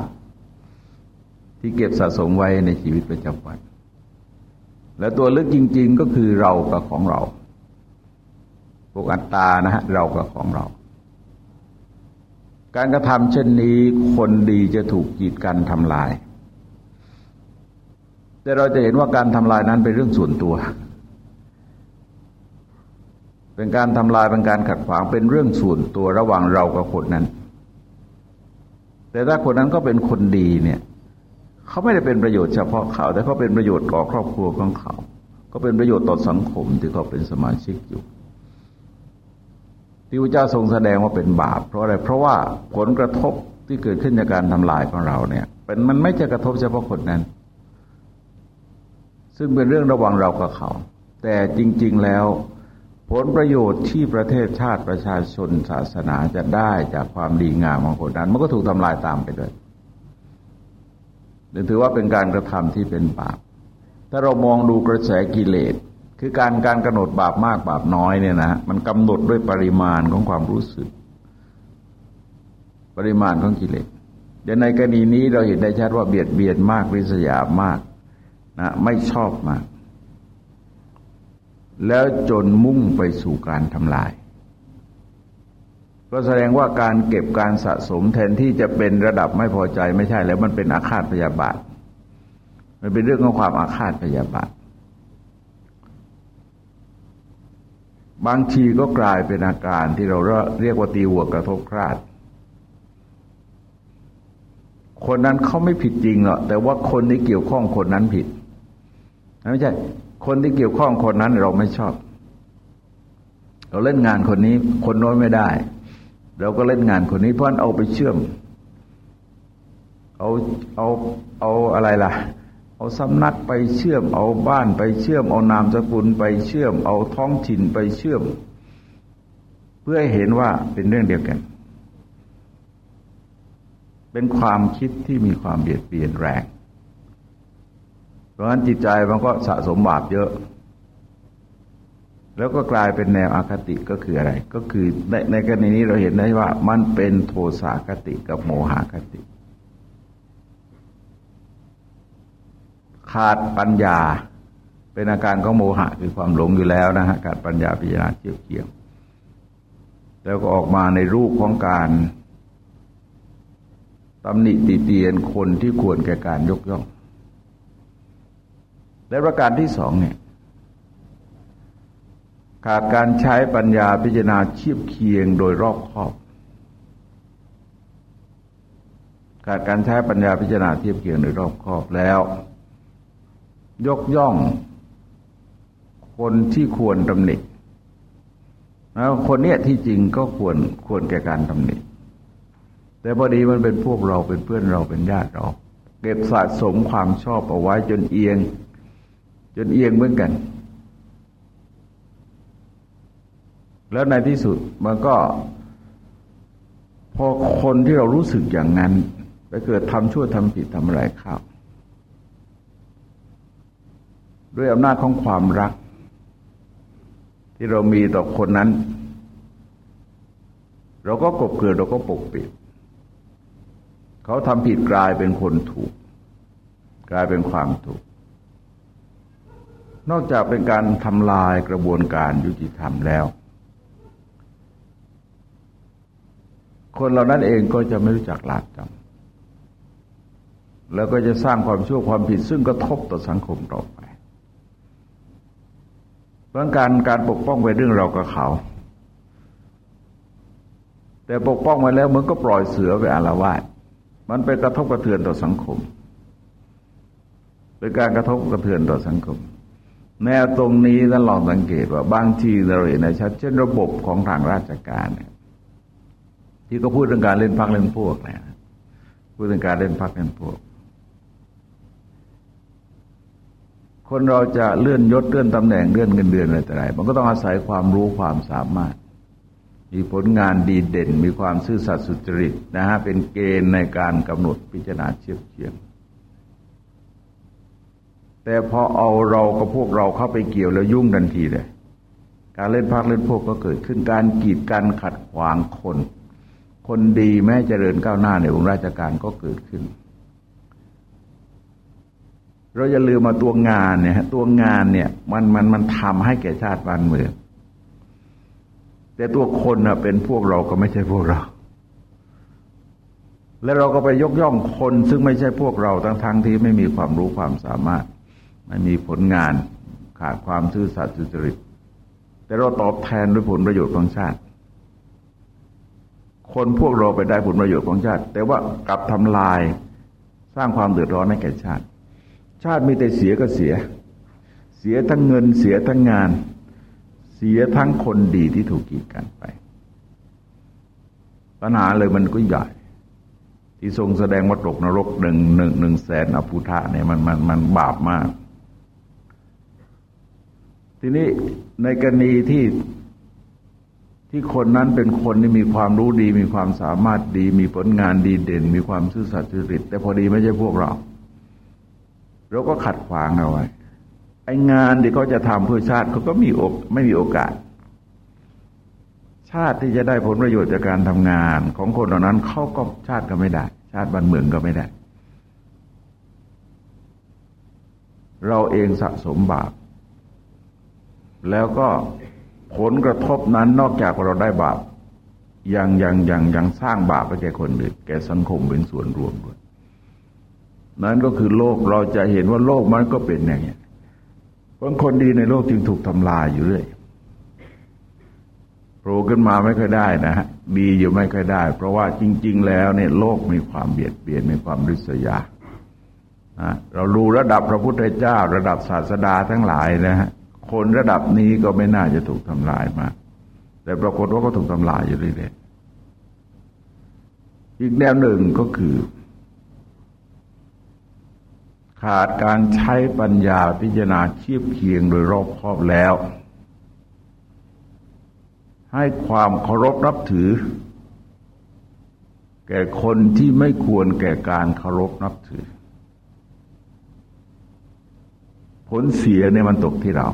ที่เก็บสะสมไว้ในชีวิตประจำวัน และตัวลึกจริง ๆ ก็คือเรากับของเราพวกอัตตานะฮะเรากับของเรา การกระทำเช่นนี้คนดีจะถูกกีดกันทำลาย แต่เราจะเห็นว่าการทำลายนั้นเป็นเรื่องส่วนตัว เป็นการทำลายเป็นการขัดขวางเป็นเรื่องส่วนตัวระหว่างเรากับคนนั้น แต่ถ้าคนนั้นก็เป็นคนดีเนี่ยเขาไม่ได้เป็นประโยชน์เฉพาะเขา แต่เขาเป็นประโยชน์ต่อครอบครัวของเขา ก็เป็นประโยชน์ต่อสังคมที่เขาเป็นสมาชิกอยู่ที่พระเจ้าทรงแสดงว่าเป็นบาป เพราะอะไร เพราะว่าผลกระทบที่เกิดขึ้นจากการทำลายของเราเนี่ยเป็นมันไม่จะกระทบเฉพาะคนนั้น ซึ่งเป็นเรื่องระหว่างเรากับเขา แต่จริง ๆแล้ว ผลประโยชน์ที่ประเทศชาติประชาชนศาสนาจะได้จากความดีงามของคนนั้น มันก็ถูกทำลายตามไปด้วยถือว่าเป็นการกระทำที่เป็นบาป ถ้าเรามองดูกระแสกิเลส คือการการกำหนดบาปมากบาปน้อยเนี่ยนะมันกำหนดด้วยปริมาณของความรู้สึก ปริมาณของกิเลสเดี๋ยวในกรณีนี้เราเห็นได้ชัดว่าเบียดเบียนมากริษยามากนะไม่ชอบมาก แล้วจนมุ่งไปสู่การทำลาย ก็แสดงว่าการเก็บการสะสมแทนที่จะเป็นระดับไม่พอใจไม่ใช่แล้วมันเป็นอาฆาตพยาบาท มันเป็นเรื่องของความอาฆาตพยาบาท บางทีก็กลายเป็นอาการที่เราเรียกว่าตีหัวกระทบคราดคนนั้นเขาไม่ผิดจริงหรอกแต่ว่าคนที่เกี่ยวข้องคนนั้นผิดไม่ใช่ คนที่เกี่ยวข้องคนนั้นเราไม่ชอบ เราเล่นงานคนนี้ คนน้อยไม่ได้ เราก็เล่นงานคนนี้เพราะเอาไปเชื่อม เอาเอาเอาอะไรล่ะ เอาสำนักไปเชื่อม เอาบ้านไปเชื่อม เอานามสกุลไปเชื่อม เอาท้องถิ่นไปเชื่อม เพื่อให้เห็นว่าเป็นเรื่องเดียวกัน เป็นความคิดที่มีความเบียดเบียนแรง เพราะฉะนั้นจิตใจมันก็สะสมบาปเยอะ แล้วก็กลายเป็นแนวอาคติก็คืออะไร ก็คือในในกรณีนี้เราเห็นได้ว่ามันเป็นโทสาคติกับโมหคติ ขาดปัญญาเป็นอาการของโมหะคือความหลงอยู่แล้วนะฮะขาดปัญญาพิจารณาเกี่ยวเกี่ยวแล้วก็ออกมาในรูปของการตำหนิติเตียนคนที่ควรแก่การยกย่อง และประการที่สองเนี่ยขาดการใช้ปัญญาพิจารณาเทียบเคียงโดยรอบคอบขาดการใช้ปัญญาพิจารณาเทียบเคียงโดยรอบคอบแล้ว ยกย่อง คนที่ควรตำหนิแล้วคนเนี้ยที่จริงก็ควรควรแก่การตำหนิแต่พอดีมันเป็นพวกเราเป็นเพื่อนเราเป็นญาติเรา เก็บสะสมความชอบเอาไว้จนเอียง จนเอียงเหมือนกัน แล้วในที่สุดมันก็ พอคนที่เรารู้สึกอย่างนั้นไปเกิดทำชั่วทำผิดทำอะไรข้าวด้วยอำนาจของความรัก ที่เรามีต่อคนนั้น เราก็กบเกลือเราก็ปกปิด เขาทำผิดกลายเป็นคนถูก กลายเป็นความถูก นอกจากเป็นการทำลายกระบวนการยุติธรรมแล้ว คนเหล่านั้นเองก็จะไม่รู้จักหลาดจำแล้วก็จะสร้างความชั่วความผิดซึ่งกระทบต่อสังคมต่อไปเพราะการการปกป้องไปเรื่องเรากับเขา แต่ปกป้องไว้แล้วมันก็ปล่อยเสือไปอารวาสมันไปกระทบกระเทือนต่อสังคมเป็นการกระทบกระเทือนต่อสังคม แนวตรงนี้ท่านลองสังเกตว่าบางทีเราเห็นในชัดเช่นระบบของทางราชการเนี่ยที่ก็พูดเรื่องการเล่นพักเล่นพวกเนี่ยพูดเรื่องการเล่นพักเล่นพวก คนเราจะเลื่อนยศเลื่อนตำแหน่งเลื่อนเงินเดือนอะไรต่ออะไรมันก็ต้องอาศัยความรู้ความสามารถ มีผลงานดีเด่น มีความซื่อสัตย์สุจริตนะฮะเป็นเกณฑ์ในการกำหนดพิจารณาเชียบเทียง แต่พอเอาเรากับพวกเราเข้าไปเกี่ยวแล้วยุ่งทันทีเลย การเล่นพักเล่นพวกก็เกิดขึ้นการกีดกันขัดขวางคน คนดีแม้เจริญก้าวหน้าในองค์ราชการก็เกิดขึ้น เราจะลืมมาตัวงานเนี่ยตัวงานเนี่ยมันมันมันทำให้แก่ชาติบ้านเมืองแต่ตัวคนนะเป็นพวกเราก็ไม่ใช่พวกเรา และเราก็ไปยกย่องคนซึ่งไม่ใช่พวกเราทั้งทั้งที่ไม่มีความรู้ความสามารถ ไม่มีผลงานขาดความซื่อสัตย์สุจริต แต่เราตอบแทนด้วยผลประโยชน์ของชาติ คนพวกเราไปได้ผลประโยชน์ของชาติ แต่ว่ากลับทำลายสร้างความเดือดร้อนให้แก่ชาติ ชาติมีแต่เสียก็เสีย เสียทั้งเงินเสียทั้งงาน เสียทั้งคนดีที่ถูกกีดกันไป ปัญหาเลยมันก็ใหญ่ที่ทรงแสดงว่าตกนรกหนึ่งหนึ่งหนึ่งแสนอภุธะเนี่ยมันมันมันบาปมาก ทีนี้ในกรณีที่ที่คนนั้นเป็นคนที่มีความรู้ดี มีความสามารถดี มีผลงานดีเด่น มีความซื่อสัตย์จริต แต่พอดีไม่ใช่พวกเราเราก็ขัดขวางเอาไว้ไองานที่เขาจะทำเพื่อชาติเขาก็มีอกไม่มีโอกาส ชาติที่จะได้ผลประโยชน์จากการทำงานของคนเหล่านั้นเขาก็ชาติก็ไม่ได้ ชาติบ้านเมืองก็ไม่ได้ เราเองสะสมบาป แล้วก็ผลกระทบนั้นนอกจากเราได้บาปยังยังยังยังสร้างบาปไปแก่คนอื่นแก่สังคมเป็นส่วนรวมด้วยนั้นก็คือโลกเราจะเห็นว่าโลกมันก็เป็นอย่างนี้เพราะคนดีในโลกจึงถูกทำลายอยู่เรื่อยโผล่ขึ้นมาไม่ค่อยได้นะฮะดีอยู่ไม่ค่อยได้ เพราะว่าจริง ๆ แล้วเนี่ยโลกมีความเบียดเบียนมีความริษยาเราดูระดับพระพุทธเจ้า ระดับศาสดาทั้งหลายนะฮะ คนระดับนี้ก็ไม่น่าจะถูกทำลายมาแต่ปรากฏว่าก็ถูกทำลายอยู่เรื่อยๆอีกแนวหนึ่งก็คือ ขาดการใช้ปัญญาพิจารณาเทียบเคียงโดยรอบครอบแล้ว ให้ความเคารพนับถือ แก่คนที่ไม่ควรแก่การเคารพนับถือผลเสียเนี่ยมันตกที่เรา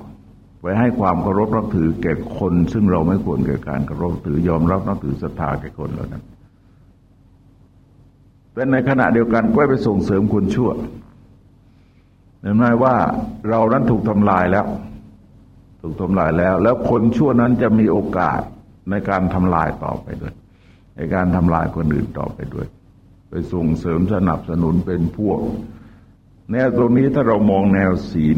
ไปให้ความเคารพนับถือแก่คน ซึ่งเราไม่ควรแก่การเคารพถือยอมรับนับถือศรัทธาแก่คนเหล่านั้นแต่ในขณะเดียวกันก็ไปส่งเสริมคนชั่วเห็นไหมว่าเรานั้นถูกทำลายแล้ว ถูกทำลายแล้ว แล้วคนชั่วนั้นจะมีโอกาสในการทำลายต่อไปด้วย ในการทำลายคนอื่นต่อไปด้วย ไปส่งเสริมสนับสนุนเป็นพวกแนวตรงนี้ถ้าเรามองแนวศีล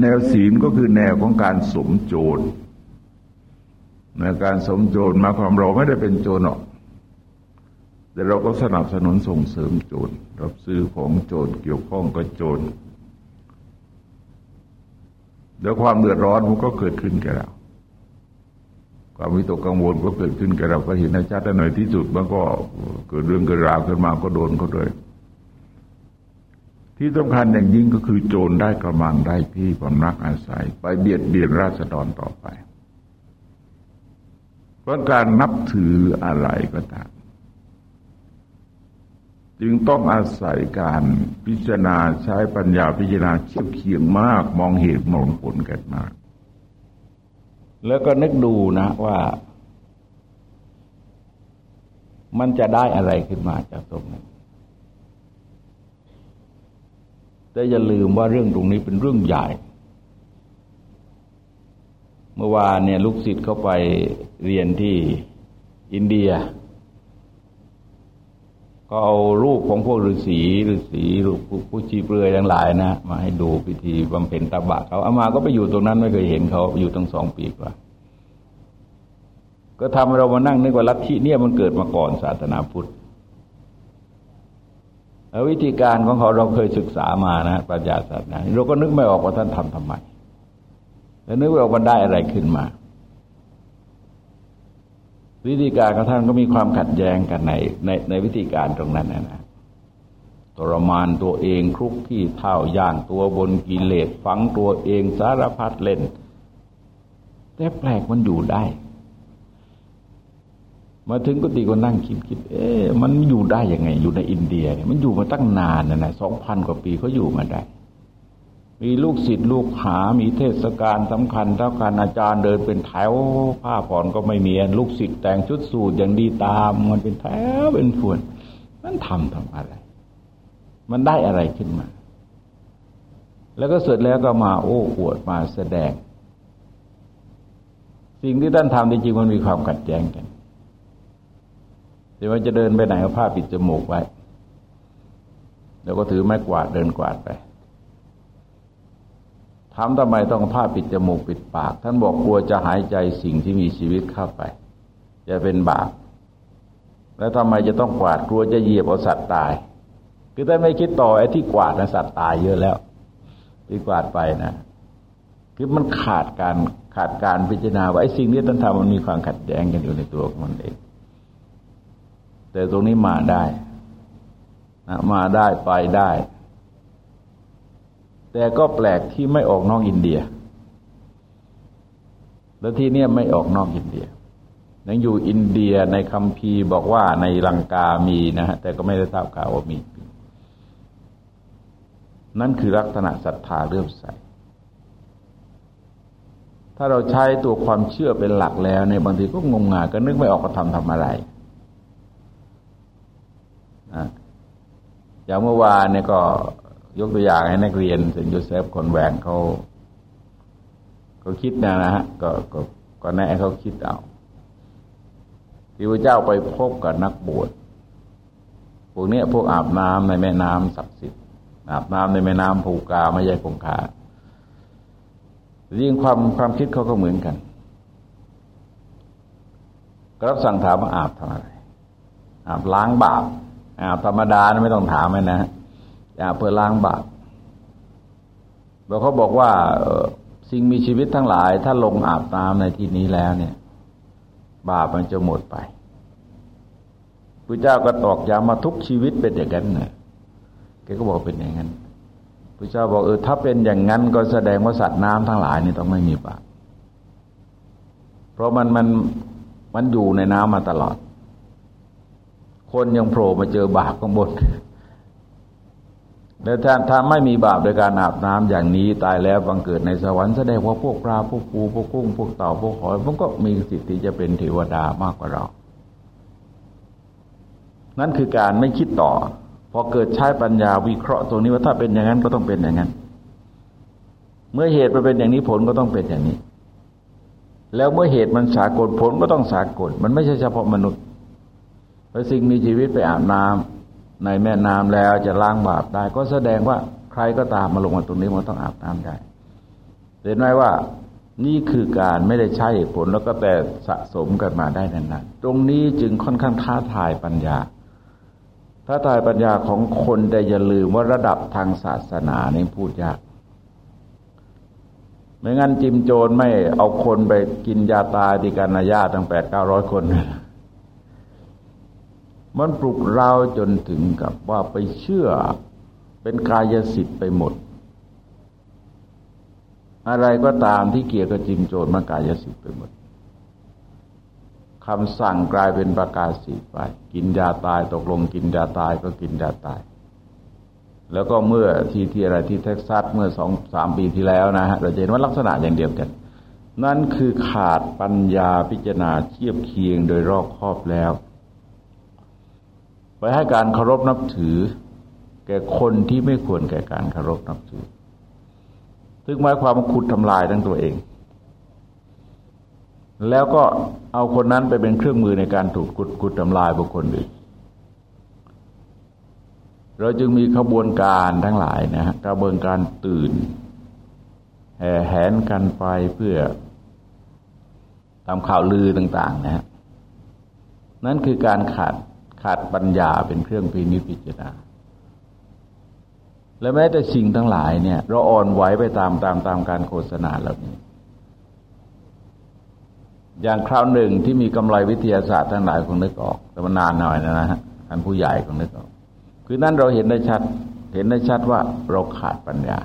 แนวศีลก็คือแนวของการสมโจรในการสมโจรมาความเราไม่ได้เป็นโจรหรอก แต่เราก็สนับสนุนส่งเสริมโจรรับซื้อของโจรเกี่ยวข้องกับโจรเดี๋ยวความเดือดร้อนมันก็เกิดขึ้นแก่เรา ความวิตกกังวลก็เกิดขึ้นแก่เราก็เห็นในชาติหน่อยที่สุดมันก็เกิดเรื่องเกิดราวขึ้นมาก็โดนเขาด้วย ที่สำคัญอย่างยิ่งก็คือโจรได้กำลังได้ที่พำนักอาศัย ไปเบียดเบียนราษฎรต่อไป เพราะการนับถืออะไรก็ตามจึงต้องอาศัยการพิจารณาใช้ปัญญาพิจารณาเชี่ยวเคียงมาก มองเหตุมองผลกันมาก แล้วก็นึกดูนะว่า มันจะได้อะไรขึ้นมาจากตรงนั้น แต่อย่าลืมว่าเรื่องตรงนี้เป็นเรื่องใหญ่ เมื่อวานเนี่ยลูกศิษย์เขาไปเรียนที่อินเดีย ก็เอารูปของพวกฤาษีฤาษีรูปผู้ชีเปลือยทั้งหลายนะมาให้ดูพิธีบำเพ็ญตบะเขาเอามาก็ไปอยู่ตรงนั้นไม่เคยเห็นเขาอยู่ตั้งสองปีกว่าก็ทำให้เรามานั่งนึกว่าลัทธิเนี่ยมันเกิดมาก่อนศาสนาพุทธ วิธีการของเขาเราเคยศึกษามานะปัญญาศาสนาเราก็นึกไม่ออกว่าท่านทำทำไมแล้วนึกไม่ออกว่าได้อะไรขึ้นมา วิธีการของท่านก็มีความขัดแย้งกันในในในวิธีการตรงนั้นนะนะทรมานตัวเองคลุกขี้เท่าย่างตัวบนกิเลสฝังตัวเองสารพัดเล่น แต่แปลกมันอยู่ได้ มาถึงกุฏิก็นั่งคิดคิด เอ๊ะมันอยู่ได้ยังไง อยู่ในอินเดียเนี่ยมันอยู่มาตั้งนานนะนะสองพันกว่าปีเขาอยู่มาได้ มีลูกศิษย์ลูกหา มีเทศกาลสำคัญเท่ากันอาจารย์เดินเป็นแถวผ้าผ่อนก็ไม่มีลูกศิษย์แต่งชุดสูทอย่างดีตามมันเป็นแถวเป็นฝวนมันทำทำอะไร มันได้อะไรขึ้นมา แล้วก็เสร็จแล้วก็มาโอ้อวดมาแสดง สิ่งที่ท่านทำจริงๆมันมีความขัดแย้งกัน แต่ว่าจะเดินไปไหนก็ผ้าปิดจมูกไว้ แล้วก็ถือไม้กวาดเดินกวาดไปถามทำไมต้องผ้าปิดจมูกปิดปาก ท่านบอกกลัวจะหายใจสิ่งที่มีชีวิตเข้าไป จะเป็นบาปแล้วทำไมจะต้องกวาดกลัวจะเหยียบเอาสัตว์ตาย คือท่านไม่คิดต่อไอ้ที่กวาดนะสัตว์ตายเยอะแล้ว ที่กวาดไปนะคือมันขาดการขาดการพิจารณาว่าไอ้สิ่งนี้ท่านทำมันมีความขัดแย้งกันอยู่ในตัวของมันเอง แต่ตรงนี้มาได้มาได้ไปได้ แต่ก็แปลกที่ไม่ออกนอกอินเดีย แล้วที่เนี่ไม่ออกนอกอินเดียยังอยู่อินเดียในคำพีบอกว่าในลังกามีนะฮะแต่ก็ไม่ได้ทราบข่าวว่ามี นั่นคือลักษณะศรัทธาเลื่อมใส ถ้าเราใช้ตัวความเชื่อเป็นหลักแล้วในบางทีก็งงงายก็นึกไม่ออกว่าทำทำอะไร อย่างเมื่อวานเนี่ยก็ยกตัวอย่างให้นักเรียนเซนโยเซฟคนแหวนเขาเขาคิดนะนะฮะก็ก็ก็แน่เขาคิดเอาที่พระเจ้าไปพบกับนักบวชพวกเนี้ยพวกอาบน้ำในแม่น้ำศักดิ์สิทธิ์อาบน้ำในแม่น้ำภูกาไม่ใช่คงคายิ่งความความคิดเขาก็เหมือนกันรับสั่งถามว่าอาบทำอะไรอาบล้างบาป อาบธรรมดาไม่ต้องถามเลยนะอาบเพื่อล้างบาปเราเขาบอกว่าสิ่งมีชีวิตทั้งหลาย ถ้าลงอาบน้ำในที่นี้แล้วเนี่ย บาปมันจะหมดไปพระเจ้าก็ตอกย้ำมาทุกชีวิตเป็นอย่างนั้นนะแกก็บอกเป็นอย่างนั้นพระเจ้าบอกเออถ้าเป็นอย่างนั้นก็แสดงว่าสัตว์น้ำทั้งหลายนี่ต้องไม่มีบาปเพราะมันมันมันอยู่ในน้ำมาตลอด คนยังโผล่มาเจอบาปข้างบนแล้วถ้าถ้าไม่มีบาปโดยการอาบน้ำอย่างนี้ตายแล้วบังเกิดในสวรรค์แสดงว่าพวกปลาพวกปูพวกกุ้งพวกเต่าพวกหอยมันก็มีสิทธิ์ที่จะเป็นเทวดามากกว่าเรา นั่นคือการไม่คิดต่อ พอเกิดใช้ปัญญาวิเคราะห์ตรงนี้ว่าถ้าเป็นอย่างนั้นก็ต้องเป็นอย่างนั้น เมื่อเหตุมันเป็นอย่างนี้ผลก็ต้องเป็นอย่างนี้ แล้วเมื่อเหตุมันสากลผลก็ต้องสากล มันไม่ใช่เฉพาะมนุษย์ พอสิ่งมีชีวิตไปอาบน้ำในแม่น้ำแล้วจะล้างบาปได้ ก็แสดงว่าใครก็ตามมาลงมาตรงนี้มันต้องอาบน้ำได้ เห็นไหมว่านี่คือการไม่ได้ใช้ผลแล้วก็แต่สะสมกันมาได้นานๆตรงนี้จึงค่อนข้างท้าทายปัญญา ท้าทายปัญญาของคนแต่อย่าลืมว่าระดับทางศาสนาเนี่พูดยากไม่งั้นจิมโจรไม่เอาคนไปกินยาตายที่กันนาญาตั้งแปดเก้าร้อยคน มันปลุกเราจนถึงกับว่าไปเชื่อเป็นกายสิทธิ์ไปหมด อะไรก็ตามที่เกี่ยวกับจิมโจรมากายสิทธิ์ไปหมดคำสั่งกลายเป็นประกาศสิทธิ์ไป กินยาตายตกลงกินยาตายก็กินยาตาย แล้วก็เมื่อที่ที่อะไรที่เท็กซัสเมื่อสองสามปีที่แล้วนะฮะเราจะเห็นว่าลักษณะอย่างเดียวกัน นั่นคือขาดปัญญาพิจารณาเทียบเคียงโดยรอบครอบแล้ว ไปให้การเคารพนับถือ แก่คนที่ไม่ควรแก่การเคารพนับถือ ซึ่งหมายความว่าขุดทำลายทั้งตัวเอง แล้วก็เอาคนนั้นไปเป็นเครื่องมือในการถูกขุดขุดทำลายบุคคลอื่นเราจึงมีขบวนการทั้งหลายนะฮะกระบวนการตื่นแห่แหนกันไปเพื่อตามข่าวลือต่าง ๆ นะฮะนั่นคือการขาด ขาดปัญญาเป็นเครื่องพินิจพิจารณาและแม้แต่สิ่งทั้งหลายเนี่ย เราอ่อนไหวไปตามตามตามการโฆษณาเหล่านี้ อย่างคราวหนึ่งที่มีกำไรวิทยาศาสตร์ทั้งหลายคงนึกออก แต่มันนานหน่อยนะฮะท่านผู้ใหญ่คงนึกออก คือนั่นเราเห็นได้ชัด เห็นได้ชัดว่าเราขาดปัญญา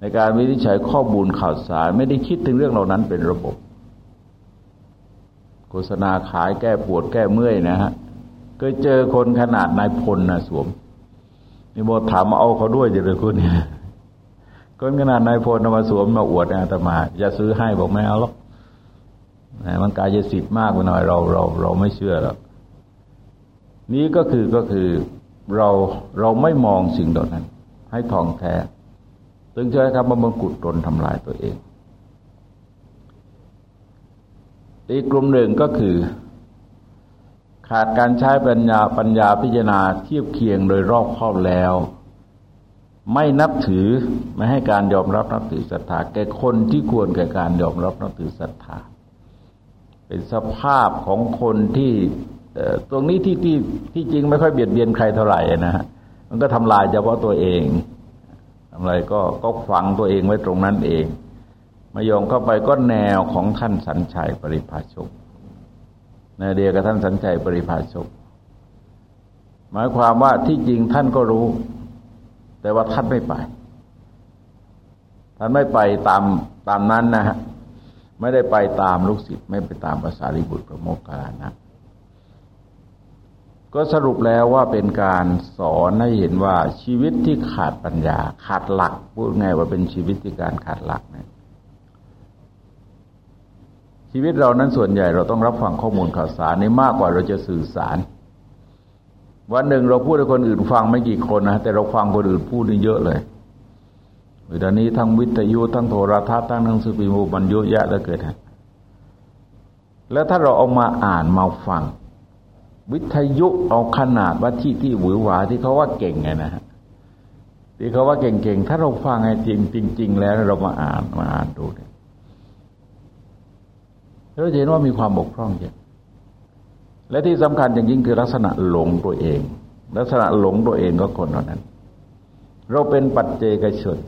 ในการวินิจฉัยข้อมูลข่าวสารไม่ได้คิดถึงเรื่องเหล่านั้นเป็นระบบ โฆษณาขายแก้ปวดแก้เมื่อยนะฮะ เคยเจอคนขนาดนายพลนะสวมนี่โมถามมาเอาเขาด้วยจะเลยคุณเนี่ยคนขนาดนายพลมาสวมมาอวดอาตมาอย่าซื้อให้บอกไม่เอาหรอกมันกายสิทธิ์มากไปหน่อยเราเราเราไม่เชื่อหรอกนี้ก็คือก็คือเราเราไม่มองสิ่งเหล่านั้น ให้ทองแท้ตึงใช้คำว่ามังกุดตนทำลายตัวเองอีกกลุ่มหนึ่งก็คือ ขาดการใช้ปัญญาปัญญาพิจารณาเทียบเคียงโดยรอบครอบแล้ว ไม่นับถือไม่ให้การยอมรับนับถือศรัทธาแก่คนที่ควรแก่การยอมรับนับถือศรัทธาเป็นสภาพของคนที่ตรงนี้ที่ที่ที่จริงไม่ค่อยเบียดเบียนใครเท่าไหร่นะฮะมันก็ทำลายเฉพาะตัวเองทำไรก็ก็ฝังตัวเองไว้ตรงนั้นเองมายอมเข้าไปก็แนวของท่านสัญชัยปริภาชก ในเดียกับท่านสัญชัยปริภาชก หมายความว่าที่จริงท่านก็รู้ แต่ว่าท่านไม่ไป ท่านไม่ไปตามตามนั้นนะฮะไม่ได้ไปตามลูกศิษย์ไม่ไปตามภาษาลิบุตรพระโมคคัลานะก็สรุปแล้วว่าเป็นการสอนให้เห็นว่าชีวิตที่ขาดปัญญา ขาดหลัก พูดไงว่าเป็นชีวิตที่การขาดหลักเนี่ย ชีวิตเรานั้นส่วนใหญ่เราต้องรับฟังข้อมูลข่าวสารนี่มากกว่าเราจะสื่อสาร วันหนึ่งเราพูดให้คนอื่นฟังไม่กี่คนนะแต่เราฟังคนอื่นพูดนี่เยอะเลยเวลานี้ทั้งวิทยุทั้งโทรทัศน์ทั้งหนังสือพิมพ์มันเยอะแยะแล้วเกิดฮะแล้วถ้าเราเอามาอ่านมาฟัง วิทยุเอาขนาดว่าที่ที่หวือหวาที่เขาว่าเก่งไงนะฮะที่เขาว่าเก่งๆถ้าเราฟังไงจริงจริงๆแล้วเรามาอ่านมาอ่านดูเนี่ย เราจะเห็นว่ามีความบกพร่องเยอะและที่สำคัญอย่างยิ่งคือลักษณะหลงตัวเอง ลักษณะหลงตัวเองก็คนเท่านั้น เราเป็นปัจเจกชน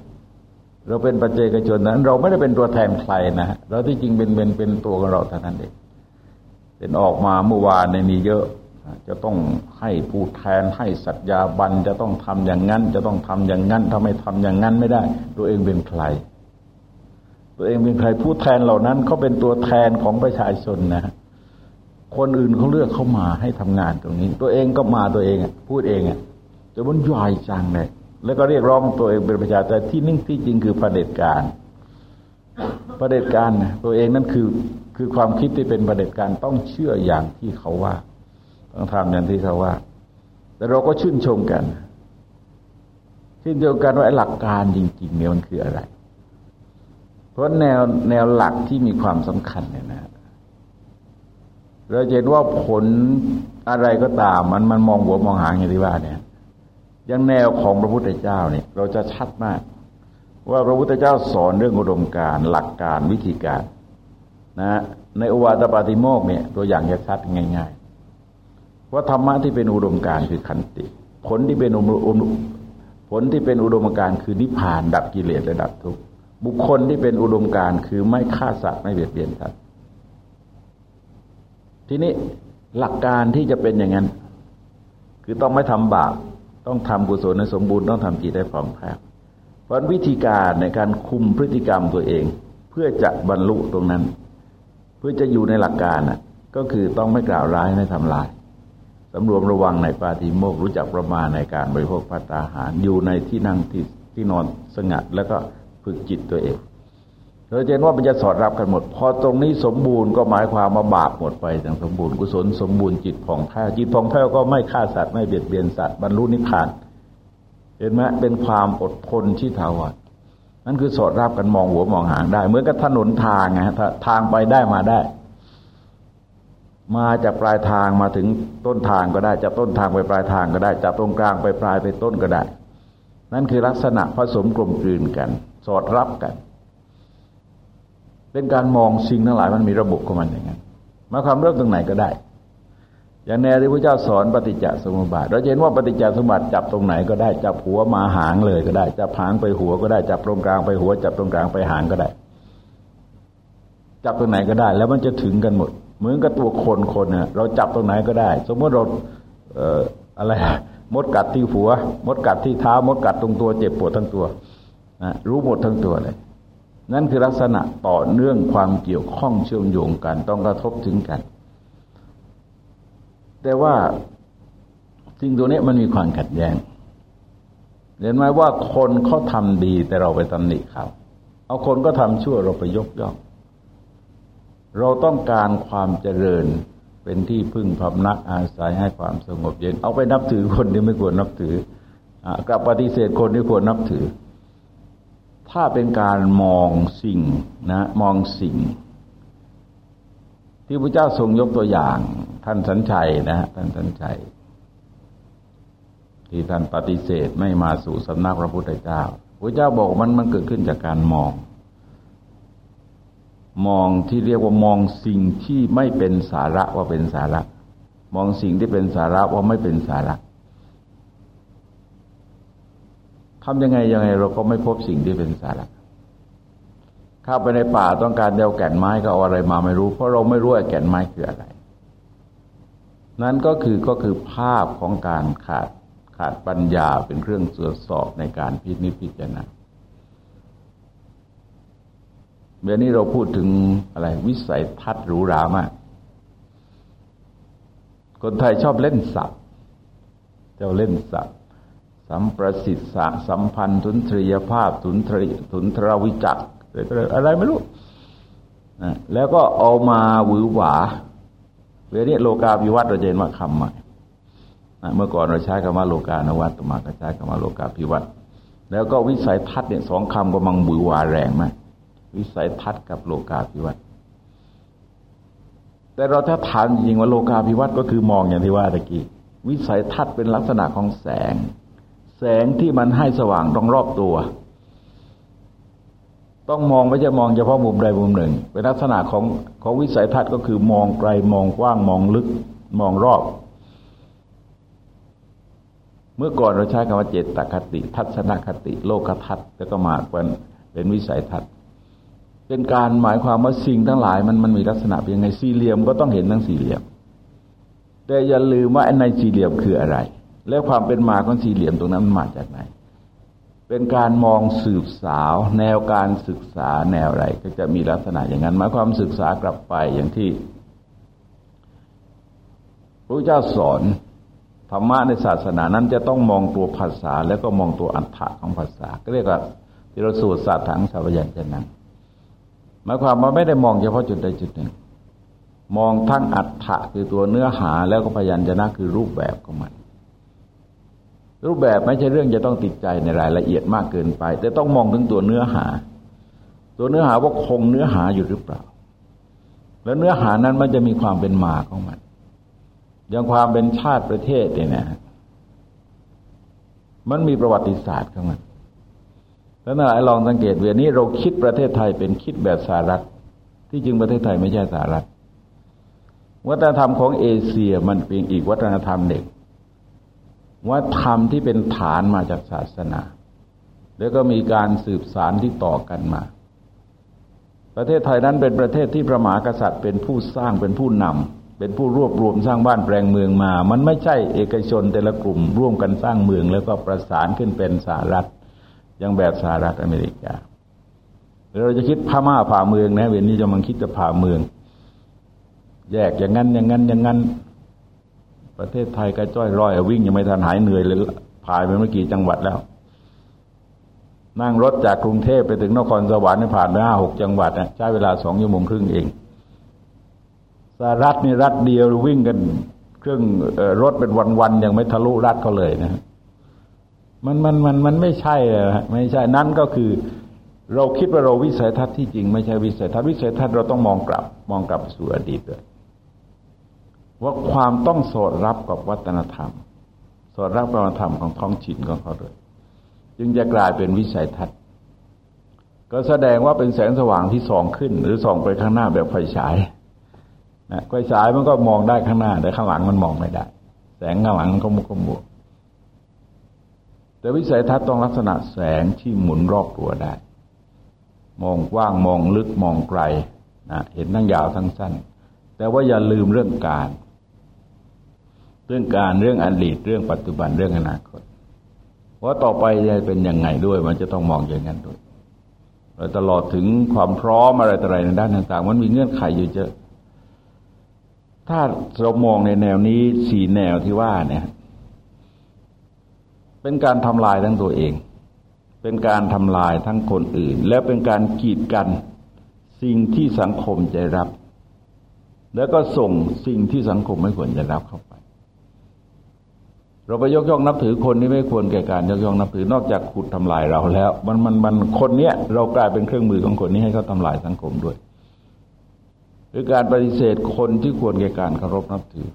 เราเป็นปัจเจกชนนั้น เราไม่ได้เป็นตัวแทนใครนะเราที่จริงเป็นเป็นเป็นตัวของเราเท่านั้นเองเป็นออกมาเมื่อวานในนี้เยอะ จะต้องให้ผู้แทนให้สัญญาบันจะต้องทำอย่างนั้น จะต้องทำอย่างนั้นถ้าไม่ทำอย่างนั้นไม่ได้ ตัวเองเป็นใคร ตัวเองเป็นใครผู้แทนเหล่านั้นเขาเป็นตัวแทนของประชาชนนะคนอื่นเขาเลือกเข้ามาให้ทำงานตรงนี้ ตัวเองก็มาตัวเองพูดเองอะจะมันย่อยจังเลยแล้วก็เรียกร้องตัวเองเป็นประชาชนที่นิ่งที่จริงคือประเด็จการประเด็จการตัวเองนั่นคือคือความคิดที่เป็นประเด็จการต้องเชื่ออย่างที่เขาว่า ต้องทำอย่างที่เขาว่า แต่เราก็ชื่นชมกันชื่นชมกันว่าหลักการจริง ๆ เนี่ยมันคืออะไร ราะแนวแนวหลักที่มีความสำคัญเนี่ยนะเราเห็นว่าผลอะไรก็ตาม มันมันมองหัวมองหางอย่างที่ว่าเนี่ยอย่างแนวของพระพุทธเจ้าเนี่ย เราจะชัดมาก ว่าพระพุทธเจ้าสอนเรื่องอุดมการหลักการวิธีการนะในอวาตปาติโมกเนี่ย ตัวอย่างจะชัดง่าย ๆ ว่าธรรมะที่เป็นอุดมการคือขันติ ผลที่เป็นอุดผลที่เป็นอุดมการคือนิพพานดับกิเลสและดับทุกข์ บุคคลที่เป็นอุดมการคือไม่ฆ่าสัตว์ไม่เบียดเบียนสัตว์ทีนี้หลักการที่จะเป็นอย่างนั้น คือต้องไม่ทำบาปต้องทำกุศลในสมบูรณ์ต้องทำจิตได้พร้อมแพ้เพราะวิธีการในการคุมพฤติกรรมตัวเอง เพื่อจะบรรลุตรงนั้น เพื่อจะอยู่ในหลักการน่ะ ก็คือต้องไม่กล่าวร้ายไม่ทำลายสำรวมระวังในปาฏิโมกรู้จักประมาณในการบริโภคพัตตาหารอยู่ในที่นั่งที่ที่นอนสงัด แล้วก็ ฝึกจิตตัวเองเราเห็นว่ามันจะสอดรับกันหมด พอตรงนี้สมบูรณ์ก็หมายความว่าบาปหมดไปอย่างสมบูรณ์กุศลสมบูรณ์จิตผ่องแผ้วจิตผ่องแผ้วก็ไม่ฆ่าสัตว์ไม่เบียดเบียนสัตว์บรรลุนิพพาน เห็นไหมเป็นความอดทนที่ถาวรนั่นคือสอดรับกันมองหัวมองหางได้ เหมือนกับถนนทางไงทางไปได้มาได้ มาจากปลายทางมาถึงต้นทางก็ได้จากต้นทางไปปลายทางก็ได้จากตรงกลางไปปลายไปต้นก็ได้ นั่นคือลักษณะผสมกลมกลืนกัน อดรับกัน เป็นการมองสิ่งทั้งหลายมันมีระบบของมันอย่างนั้นมาความเริ่มตรงไหนก็ได้ อย่างแนวที่พระเจ้าสอนปฏิจจสมุปบาท เราเห็นว่าปฏิจจสมุปบาทจับตรงไหนก็ได้ จับหัวมาหางเลยก็ได้ จับหางไปหัวก็ได้ จับตรงกลางไปหัว จับตรงกลางไปหางก็ได้ จับตรงไหนก็ได้ แล้วมันจะถึงกันหมด เหมือนกับตัวคนคนเนี่ยเราจับตรงไหนก็ได้ สมมติเราเอ่ออะไรมดกัดที่หัว มดกัดที่เท้ามดกัดตรงตัวเจ็บปวดทั้งตัว นะรู้หมดทั้งตัวเลย นั่นคือลักษณะต่อเนื่องความเกี่ยวข้องเชื่อมโยงกัน ต้องกระทบถึงกัน แต่ว่าสิ่งตัวนี้มันมีความขัดแย้งเห็นไหมว่าคนเขาทำดีแต่เราไปตำหนิเขาเอาคนก็ทำชั่วเราไปยกย่อง เราต้องการความเจริญเป็นที่พึ่งพำนักอาศัยให้ความสงบเย็น เอาไปนับถือคนที่ไม่ควรนับถือกลับปฏิเสธคนที่ควรนับถือ ถ้าเป็นการมองสิ่งนะมองสิ่ง ที่พระเจ้าทรงยกตัวอย่าง ท่านสัญชัยนะท่านสัญชัย ที่ท่านปฏิเสธไม่มาสู่สำนักพระพุทธเจ้าพระเจ้าบอกมันมันเกิดขึ้นจากการมอง มองที่เรียกว่ามองสิ่งที่ไม่เป็นสาระว่าเป็นสาระ มองสิ่งที่เป็นสาระว่าไม่เป็นสาระ ทำยังไงยังไงเราก็ไม่พบสิ่งที่เป็นสาระเข้าไปในป่าต้องการเดาแก่นไม้ก็เอาอะไรมาไม่รู้ เพราะเราไม่รู้ว่าแก่นไม้คืออะไร นั้นก็คือก็คือภาพของการขาดขาดปัญญาเป็นเครื่องตรวจสอบในการพิจิตพิจารณาเมื่อนี้เราพูดถึงอะไร วิสัยทัศน์หรูหรามาก คนไทยชอบเล่นสับเจ้าเล่นสับ สัมประสิทธิ์สัมพันธ์สุนทรียภาพสุนทรีสุนทรวิจักอะไรไม่รู้นะแล้วก็เอามาหวือหวาเวลานี้โลกาภิวัตเราเจนว่าคำใหม่เมื่อก่อนเราใช้คำว่าโลกานวัตมาก็ใช้คำว่าโลกาภิวัตแล้วก็วิสัยทัศน์เนี่ยสองคำกำลังบุยวาแรงมากวิสัยทัศน์กับโลกาภิวัตแต่เราถ้าถามจริงว่าโลกาภิวัตก็คือมองอย่างที่ว่าตะกี้วิสัยทัศน์เป็นลักษณะของแสง แสงที่มันให้สว่างตรงรอบตัว ต้องมองไม่ใช่มองเฉพาะมุมใดมุมหนึ่ง เป็นลักษณะของของวิสัยทัศน์ก็คือมองไกลมองกว้างมองลึกมองรอบ เมื่อก่อนเราใช้คำว่าเจตคติ ทัศนคติ โลกทัศน์แล้วก็มาเป็นเป็นวิสัยทัศน์เป็นการหมายความว่าสิ่งทั้งหลายมันมันมีลักษณะเป็นยังไงสี่เหลี่ยมก็ต้องเห็นทั้งสี่เหลี่ยม แต่อย่าลืมว่าในสี่เหลี่ยมคืออะไร และความเป็นมาของสี่เหลี่ยมตรงนั้นมันมาจากไหน เป็นการมองสืบสาว แนวการศึกษาแนวอะไร ก็จะมีลักษณะอย่างนั้นหมายความศึกษากลับไปอย่างที่พระเจ้าสอนธรรมะในศาสนานั้นจะต้องมองตัวภาษา แล้วก็มองตัวอัฏฐะของภาษา ก็เรียกว่าที่เราสวดศาสตร์ถังสาวยัญชนะหมายความว่าไม่ได้มองเฉพาะจุดใดจุดหนึ่ง มองทั้งอัฏฐะคือตัวเนื้อหาแล้วก็พยัญชนะคือรูปแบบของมัน รูปแบบไม่ใช่เรื่องจะต้องติดใจในรายละเอียดมากเกินไป แต่ต้องมองถึงตัวเนื้อหา ตัวเนื้อหาว่าคงเนื้อหาอยู่หรือเปล่า แล้วเนื้อหานั้นมันจะมีความเป็นมาของมัน อย่างความเป็นชาติประเทศเนี่ยนะมันมีประวัติศาสตร์ของมันแล้วนายลองสังเกตเวียนี้เราคิดประเทศไทยเป็นคิดแบบสหรัฐ ที่จริงประเทศไทยไม่ใช่สหรัฐ วัฒนธรรมของเอเชียมันเป็นอีกวัฒนธรรมหนึ่ง วัฒนธรรมที่เป็นฐานมาจากศาสนา แล้วก็มีการสืบสารที่ต่อกันมา ประเทศไทยนั้นเป็นประเทศที่พระมหากษัตริย์ เป็นผู้สร้างเป็นผู้นำเป็นผู้รวบรวมสร้างบ้านแปลงเมืองมา มันไม่ใช่เอกชนแต่ละกลุ่มร่วมกันสร้างเมือง แล้วก็ประสานขึ้นเป็นสหรัฐอย่างแบบสหรัฐอเมริกาเราจะคิดพม่าผ่าเมืองนะเวนนี้จะมันคิดจะผ่าเมือง แยกอย่างนั้นอย่างนั้นอย่างนั้น ประเทศไทยก็จ้อยร้อยวิ่งยังไม่ทันหายเหนื่อยเลยผ่านไปเมื่อกี่จังหวัดแล้ว นั่งรถจากกรุงเทพไปถึงนครสวรรค์ผ่านไปห้าหกจังหวัดใช้เวลาสองชั่วโมงครึ่งเองสหรัฐนี่รัฐเดียววิ่งกันเครื่องรถเป็นวันๆยังไม่ทะลุรัฐเขาเลยนะมันมันมันมันไม่ใช่ไม่ใช่นั่นก็คือ เราคิดว่าเราวิสัยทัศน์ที่จริง ไม่ใช่วิสัยทัศน์วิสัยทัศน์เราต้องมองกลับ มองกลับสู่อดีตเลย ว่าความต้องสอดรับกับวัฒนธรรม สอดรับวัฒนธรรมของท้องถิ่นของเขาด้วยจึงจะกลายเป็นวิสัยทัศน์ ก็แสดงว่าเป็นแสงสว่างที่ส่องขึ้น หรือส่องไปข้างหน้าแบบไฟฉายนะไฟฉายมันก็มองได้ข้างหน้า แต่ข้างหลังมันมองไม่ได้ แสงข้างหลังมันก็มุกมัวแต่วิสัยทัศน์ต้องลักษณะแสงที่หมุนรอบตัวได้ มองกว้างมองลึกมองไกลนะเห็นทั้งยาวทั้งสั้น แต่ว่าอย่าลืมเรื่องการ เรื่องการเรื่องอดีตเรื่องปัจจุบันเรื่องอนาคตว่าต่อไปจะเป็นยังไงด้วย มันจะต้องมองอย่างนั้นด้วยเราตลอดถึงความพร้อมอะไรต่ออะไรในด้านต่างๆ มันมีเงื่อนไขอยู่เยอะถ้าเรามองในแนวนี้สี่แนวที่ว่าเนี่ย เป็นการทำลายทั้งตัวเอง เป็นการทำลายทั้งคนอื่น แล้วเป็นการกีดกันสิ่งที่สังคมจะรับ แล้วก็ส่งสิ่งที่สังคมไม่ควรจะรับเข้าไป เราไปยกย่องนับถือคนที่ไม่ควรแก่การยกย่องนับถือนอกจากขุดทำลายเราแล้ว มันมันมันคนเนี้ยเรากลายเป็นเครื่องมือของคนนี้ให้เขาทำลายสังคมด้วย หรือการปฏิเสธคนที่ควรแก่การเคารพนับถือ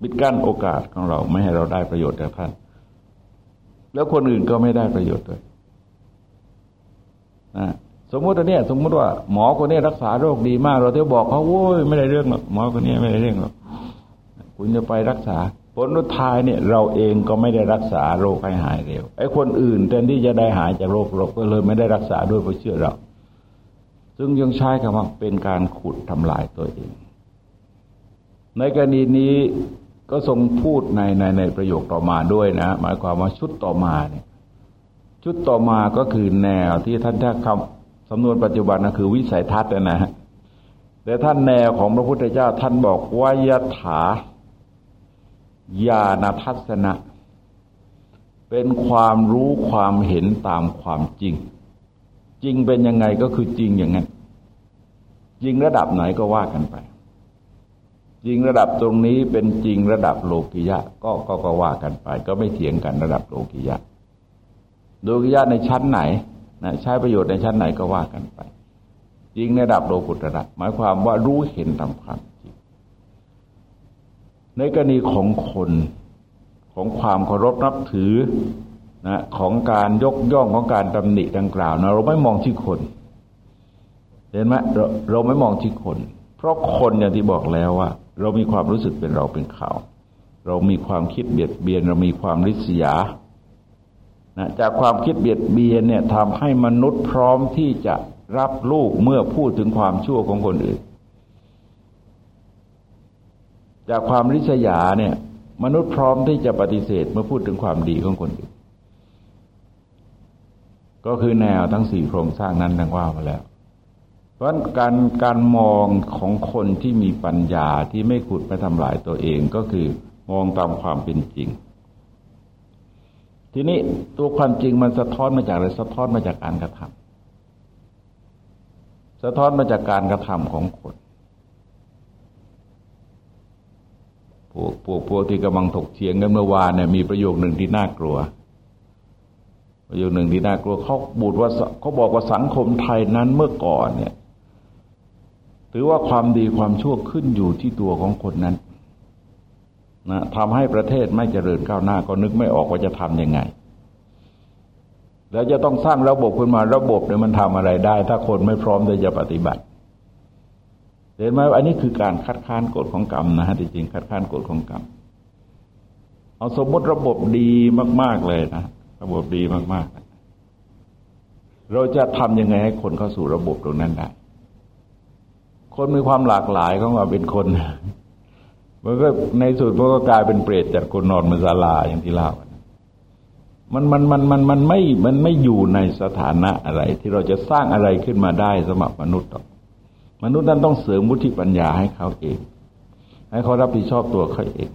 ปิดกั้นโอกาสของเราไม่ให้เราได้ประโยชน์จากท่าน แล้วคนอื่นก็ไม่ได้ประโยชน์ด้วยนะสมมติอันนี้สมมติว่าหมอคนนี้รักษาโรคดีมาก เราเที่ยวบอกเขาโว้ยไม่ได้เรื่องหรอกหมอคนนี้ไม่ได้เรื่องหรอกคุณจะไปรักษา ผลสุดท้ายเนี่ยเราเองก็ไม่ได้รักษาโรคให้หายเร็วไอ้คนอื่นแทนที่จะได้หายจากโรคเราก็เลยไม่ได้รักษาด้วยเพราะเชื่อเรา ซึ่งยังใช้คำว่าเป็นการขุดทำลายตัวเอง ในกรณีนี้ก็ทรงพูดในในในประโยคต่อมาด้วยนะ หมายความว่าชุดต่อมาเนี่ยชุดต่อมาก็คือแนวที่ท่านถ้าคำสำนวนปัจจุบันก็คือวิสัยทัศน์นะฮะแต่ท่านแนวของพระพุทธเจ้าท่านบอกวายถา ญาณทัศนะ เป็นความรู้ความเห็นตามความจริง จริงเป็นยังไงก็คือจริงอย่างนั้นจริงระดับไหนก็ว่ากันไป จริงระดับตรงนี้เป็นจริงระดับโลกิยะ ก็ก็ก็ว่ากันไป ก็ไม่เถียงกันระดับโลกิยะโดยญาตในชั้นไหนนะใช้ประโยชน์ในชั้นไหนก็ว่ากันไป จริงระดับโลกุตระหมายความว่ารู้เห็นตามความ ในกรณีของคนของความเคารพนับถือนะของการยกย่องของการตำหนิดังกล่าวนะเราไม่มองที่คน เห็นไหมเราเราไม่มองที่คน เพราะคนอย่างที่บอกแล้วว่า เรามีความรู้สึกเป็นเราเป็นเขา เรามีความคิดเบียดเบียน เรามีความริษยานะจากความคิดเบียดเบียนเนี่ยทำให้มนุษย์พร้อมที่จะรับลูกเมื่อพูดถึงความชั่วของคนอื่น จากความริษยาเนี่ย มนุษย์พร้อมที่จะปฏิเสธเมื่อพูดถึงความดีของคนอื่น ก็คือแนวทั้งสี่โครงสร้างนั้นดังว่ามาแล้ว เพราะการการมองของคนที่มีปัญญาที่ไม่ขุดไม่ทำลายตัวเองก็คือมองตามความเป็นจริง ทีนี้ตัวความจริงมันสะท้อนมาจากอะไรสะท้อนมาจากการกระทำสะท้อนมาจากการกระทำของคน พวกพวกพวกที่กำลังถกเถียงกันเมื่อวานเนี่ยมีประโยคหนึ่งที่น่ากลัว ประโยคหนึ่งที่น่ากลัวเขาบูดว่าเขาบอกว่าสังคมไทยนั้นเมื่อก่อนเนี่ยถือว่าความดีความชั่วขึ้นอยู่ที่ตัวของคนนั้นนะทำให้ประเทศไม่เจริญก้าวหน้าก็นึกไม่ออกว่าจะทำยังไง แล้วจะต้องสร้างระบบขึ้นมาระบบเนี่ยมันทำอะไรได้ ถ้าคนไม่พร้อมที่จะปฏิบัติ เห็นไหมอันนี้คือการคัดค้านกฎของกรรมนะฮะจริงคัดค้านกฎของกรรมเอาสมมติระบบดีมาก ๆเลยนะระบบดีมากๆ เราจะทำยังไงให้คนเข้าสู่ระบบตรงนั้นได้คนมีความหลากหลายของเราเป็นคนมันก็ในสุดมันก็กลายเป็นเปรตจากคนนอนมนศาลาอย่างที่เล่ามันมันมันมันมันไม่มันไม่อยู่ในสถานะอะไร ที่เราจะสร้างอะไรขึ้นมาได้สำหรับมนุษย์หรอ มนุษย์นั้นต้องเสริมวุฒิปัญญาให้เขาเอง ให้เขารับผิดชอบตัวเขาเอง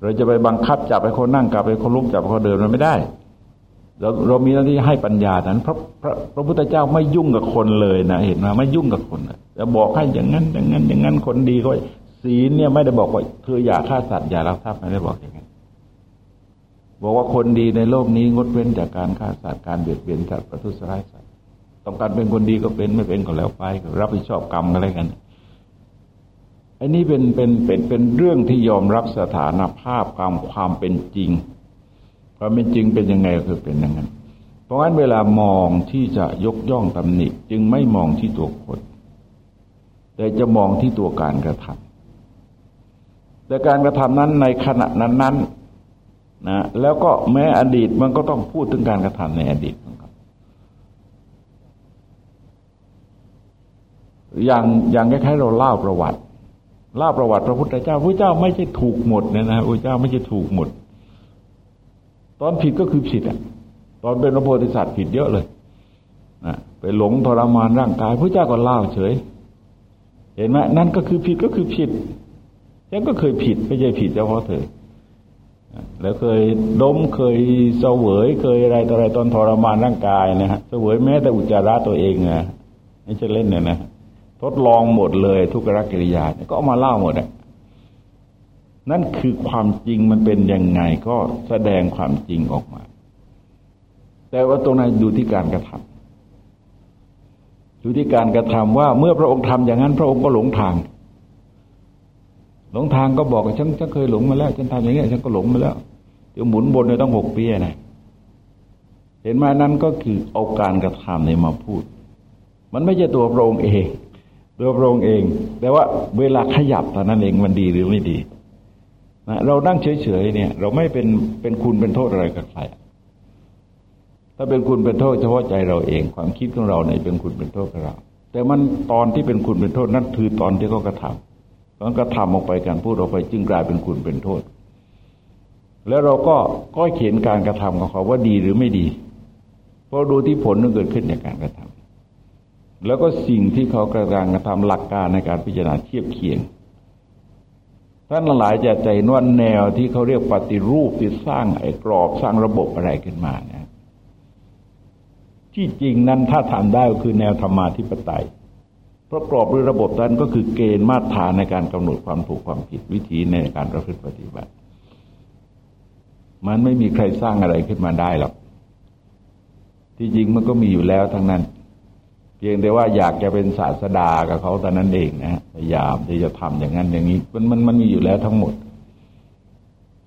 เราจะไปบังคับจับให้คนนั่งกลับให้คนลุกจับเขาเดินมันไม่ได้ เราเรามีหน้าที่ให้ปัญญานั้นพระพระพระพุทธเจ้าไม่ยุ่งกับคนเลยนะเห็นไหมไม่ยุ่งกับคนจะบอกให้อย่างนั้น อย่างนั้น อย่างนั้นคนดีก็ศีลเนี่ยไม่ได้บอกว่าเธออย่าฆ่าสัตว์อย่าลักทรัพย์ไม่ได้บอกอย่างนั้นบอกว่าคนดีในโลกนี้งดเว้นจากการฆ่าสัตว์การเบียดเบียนสัตว์ประทุษร้ายสัตว์ ต้องการเป็นคนดีก็เป็นไม่เป็นก็แล้วไปรับผิดชอบกรรมอะไรกันอันนี้เป็นเป็นเป็นเป็นเรื่องที่ยอมรับสถานภาพความความเป็นจริงความเป็นจริงเป็นยังไงก็คือเป็นอย่างนั้น เพราะงั้นเวลามองที่จะยกย่องตำหนิจึงไม่มองที่ตัวคน แต่จะมองที่ตัวการกระทำแต่การกระทำนั้นในขณะนั้นนั้นนะแล้วก็แม้อดีตมันก็ต้องพูดถึงการกระทำในอดีตครับ อย่างอย่างคล้ายๆเราเล่าประวัติเล่าประวัติพระพุทธเจ้าพระเจ้าไม่ใช่ถูกหมดนะนะพระเจ้าไม่ใช่ถูกหมด ตอนผิดก็คือผิดอะ ตอนเป็นพระโพธิสัตว์ผิดเยอะเลยนะไปหลงทรมานร่างกายพระเจ้าก็เล่าเฉย เห็นไหมนั่นก็คือผิดก็คือผิดฉันก็เคยผิดไม่ใช่ผิดเฉพาะเธอแล้วเคยล้มเคยเสวยเคยอะไรต่ออะไรตอนทรมานร่างกายนะฮะเสวยแม้แต่อุจจาระตัวเองนะไม่ใช่เล่นเนี่ยนะ ทดลองหมดเลยทุกรกิริยาก็เอามาเล่าหมดอะนั่นคือความจริงมันเป็นยังไงก็แสดงความจริงออกมา แต่ว่าตรงนั้นอยู่ที่การกระทำอยู่ที่การกระทำว่าเมื่อพระองค์ทำอย่างนั้น พระองค์ก็หลงทาง หลงทางก็บอกว่าฉันฉันเคยหลงมาแล้ว ฉันทำอย่างนี้ฉันก็หลงมาแล้วเดี๋ยวหมุนบนเนี่ยต้องหกปีนะเห็นไหมนั้นก็คือเอาการกระทำเนี่ยมาพูด มันไม่ใช่ตัวพระองค์เอง ตัวพระองค์เอง แต่ว่าเวลาขยับตอนนั้นเองมันดีหรือไม่ดีนะเรานั่งเฉยๆเนี่ย เราไม่เป็นเป็นคุณเป็นโทษอะไรกับใครถ้าเป็นคุณเป็นโทษเฉพาะใจเราเอง ความคิดของเราเนี่ยเป็นคุณเป็นโทษกับเรา แต่มันตอนที่เป็นคุณเป็นโทษนั่นคือตอนที่เขากระทำตอนกระทำออกไปการพูดออกไป จึงกลายเป็นคุณเป็นโทษ แล้วเราก็ก็เขียนการกระทำของเขาว่าดีหรือไม่ดี เพราะดูที่ผลที่เกิดขึ้นจากการกระทำ แล้วก็สิ่งที่เขากระทำกระทำหลักการในการพิจารณาเทียบเคียง ท่านหลายจะใจนวดแนวที่เขาเรียกปฏิรูปที่สร้างไอ้กรอบสร้างระบบอะไรขึ้นมาเนี่ยที่จริงนั้นถ้าทำได้ก็คือแนวธรรมาธิปไตย เพราะกรอบหรือระบบนั้นก็คือเกณฑ์มาตรฐานในการกำหนดความถูกความผิดวิธีในการประพฤติปฏิบัติ มันไม่มีใครสร้างอะไรขึ้นมาได้หรอก ที่จริงมันก็มีอยู่แล้วทั้งนั้น พียงแต่ว่าอยากจะเป็นศาสดากับเขาแต่นั้นเองนะพยายามที่จะทำอย่างนั้นอย่างนี้มันมันมันมีอยู่แล้วทั้งหมด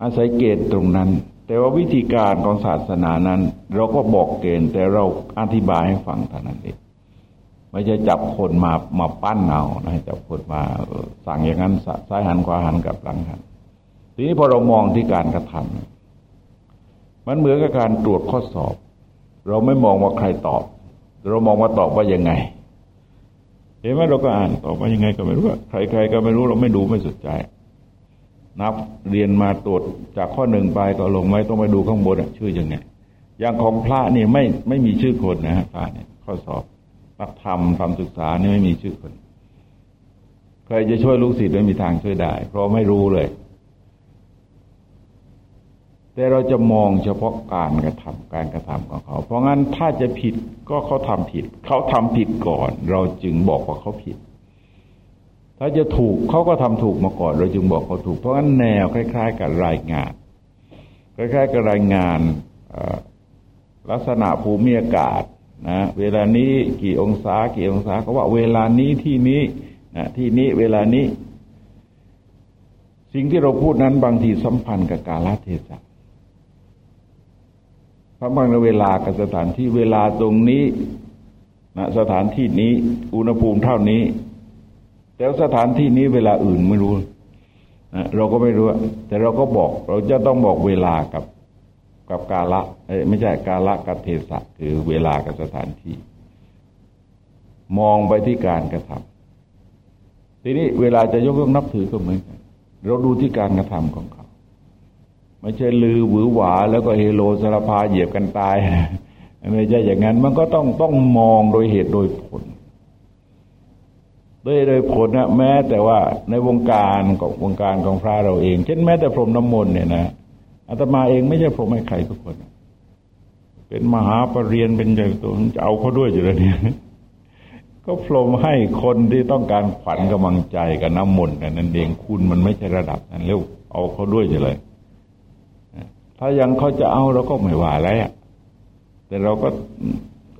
อาศัยเกณฑ์ตรงนั้น แต่ว่าวิธีการของศาสนานั้น เราก็บอกเกณฑ์ แต่เราอธิบายให้ฟังเท่านั้นเองไม่ใช่จับคนมามาปั้นเอานะจับคนมาสั่งอย่างนั้นซ้ายหันขวาหันกับหลังหันทีนี้พอเรามองที่การกระทำมันเหมือนกับการตรวจข้อสอบ เราไม่มองว่าใครตอบ เรามองว่าตอบว่ายังไงเห็นไหมเราก็อ่านตอบว่ายังไงก็ไม่รู้ใคร ๆ ก็ไม่รู้เราไม่ดูไม่สนใจ นับเรียนมาตรวจจากข้อหนึ่งไปก็ลงไม่ต้องไปดูข้างบนชื่อยังไงอย่างของพระนี่ไม่ไม่มีชื่อคนนะฮะพระเนี่ยข้อสอบนักธรรมทำศึกษานี่ไม่มีชื่อคน ใครจะช่วยลูกศิษย์ไม่มีทางช่วยได้ เพราะไม่รู้เลย แต่เราจะมองเฉพาะการกระทำการกระทำของเขา เพราะงั้นถ้าจะผิดก็เขาทำผิด เขาทำผิดก่อน เราจึงบอกว่าเขาผิด ถ้าจะถูกเขาก็ทำถูกมาก่อน เราจึงบอกเขาถูก เพราะงั้นแนวคล้าย ๆ กับรายงาน คล้าย ๆ กับรายงานลักษณะภูมิอากาศนะเวลานี้กี่องศากี่องศาเขาว่าเวลานี้ที่นี้นะที่นี้เวลานี้ สิ่งที่เราพูดนั้นบางทีสัมพันธ์กับกาลเทศะ สัมพันธ์กับเวลากับสถานที่เวลาตรงนี้นะสถานที่นี้ อุณหภูมิเท่านี้ แต่สถานที่นี้เวลาอื่นไม่รู้นะเราก็ไม่รู้ แต่เราก็บอก เราจะต้องบอกเวลากับกับกาละไม่ใช่กาละกับเทศะคือเวลากับสถานที่ มองไปที่การกระทำทีนี้เวลาจะยกย่องนับถือก็เหมือนกันเราดูที่การกระทำของเขา ไม่ใช่ลือหวือหวา แล้วก็เฮโลสารพาเหยียบกันตายไม่ใช่อย่างนั้น มันก็ต้องต้องมองโดยเหตุโดยผลโดยโดยผลนะแม้แต่ว่าในวงการของวงการของพระเราเอง เช่นแม้แต่พรมน้ำมนต์เนี่ยนะอาตมาเองไม่ใช่พรมให้ใครทุกคน เป็นมหาปรริญญาเป็นใหญ่ตัวจะเอาเขาด้วยอยู่แล้วเนี่ยก็พรมให้คนที่ต้องการขวัญกำลังใจกับน้ำมนต์นั่นเองคุณมันไม่ใช่ระดับนั้นเร็วเอาเขาด้วยอยู่เลย ถ้ายังเขาจะเอาเราก็ไม่ว่าแล้วแต่เราก็